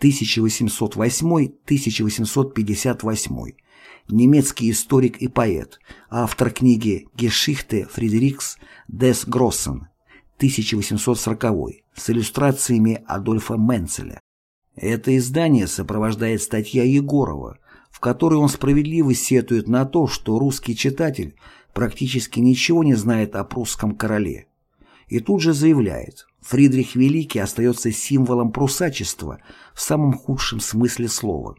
1808-1858 немецкий историк и поэт, автор книги «Geschichte Friedrichs des Grossen» 1840 с иллюстрациями Адольфа Менцеля. Это издание сопровождает статья Егорова, в которой он справедливо сетует на то, что русский читатель практически ничего не знает о прусском короле. И тут же заявляет, Фридрих Великий остается символом прусачества в самом худшем смысле слова.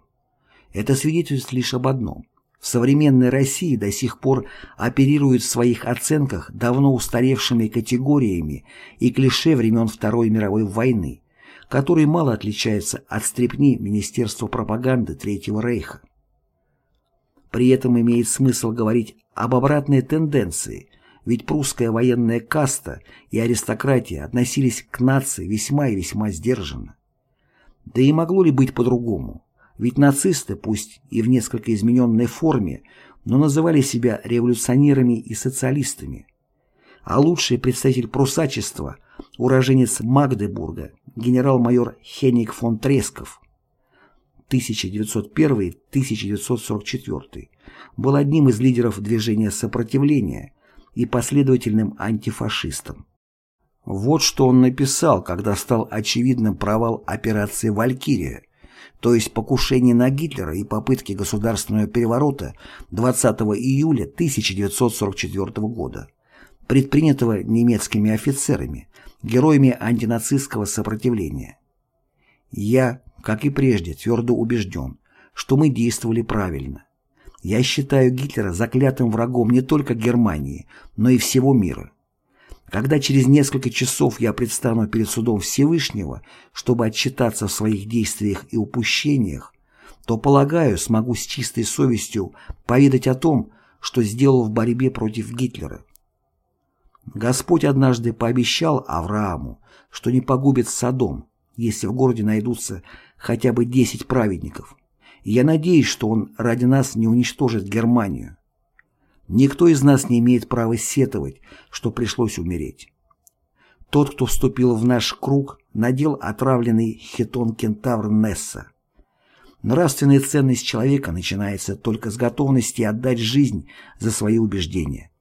Это свидетельствует лишь об одном – в современной России до сих пор оперируют в своих оценках давно устаревшими категориями и клише времен Второй мировой войны, которые мало отличаются от стрепни Министерства пропаганды Третьего Рейха. При этом имеет смысл говорить об обратной тенденции, ведь прусская военная каста и аристократия относились к нации весьма и весьма сдержанно. Да и могло ли быть по-другому? Ведь нацисты, пусть и в несколько измененной форме, но называли себя революционерами и социалистами. А лучший представитель прусачества, уроженец Магдебурга, генерал-майор Хенник фон Тресков, 1901-1944, был одним из лидеров движения сопротивления и последовательным антифашистом. Вот что он написал, когда стал очевидным провал операции «Валькирия», то есть покушение на Гитлера и попытки государственного переворота 20 июля 1944 года, предпринятого немецкими офицерами, героями антинацистского сопротивления. Я, как и прежде, твердо убежден, что мы действовали правильно. Я считаю Гитлера заклятым врагом не только Германии, но и всего мира. Когда через несколько часов я предстану перед судом Всевышнего, чтобы отчитаться в своих действиях и упущениях, то, полагаю, смогу с чистой совестью поведать о том, что сделал в борьбе против Гитлера. Господь однажды пообещал Аврааму, что не погубит Содом, если в городе найдутся хотя бы десять праведников. Я надеюсь, что он ради нас не уничтожит Германию. Никто из нас не имеет права сетовать, что пришлось умереть. Тот, кто вступил в наш круг, надел отравленный хитон кентавр Несса. Нравственная ценность человека начинается только с готовности отдать жизнь за свои убеждения.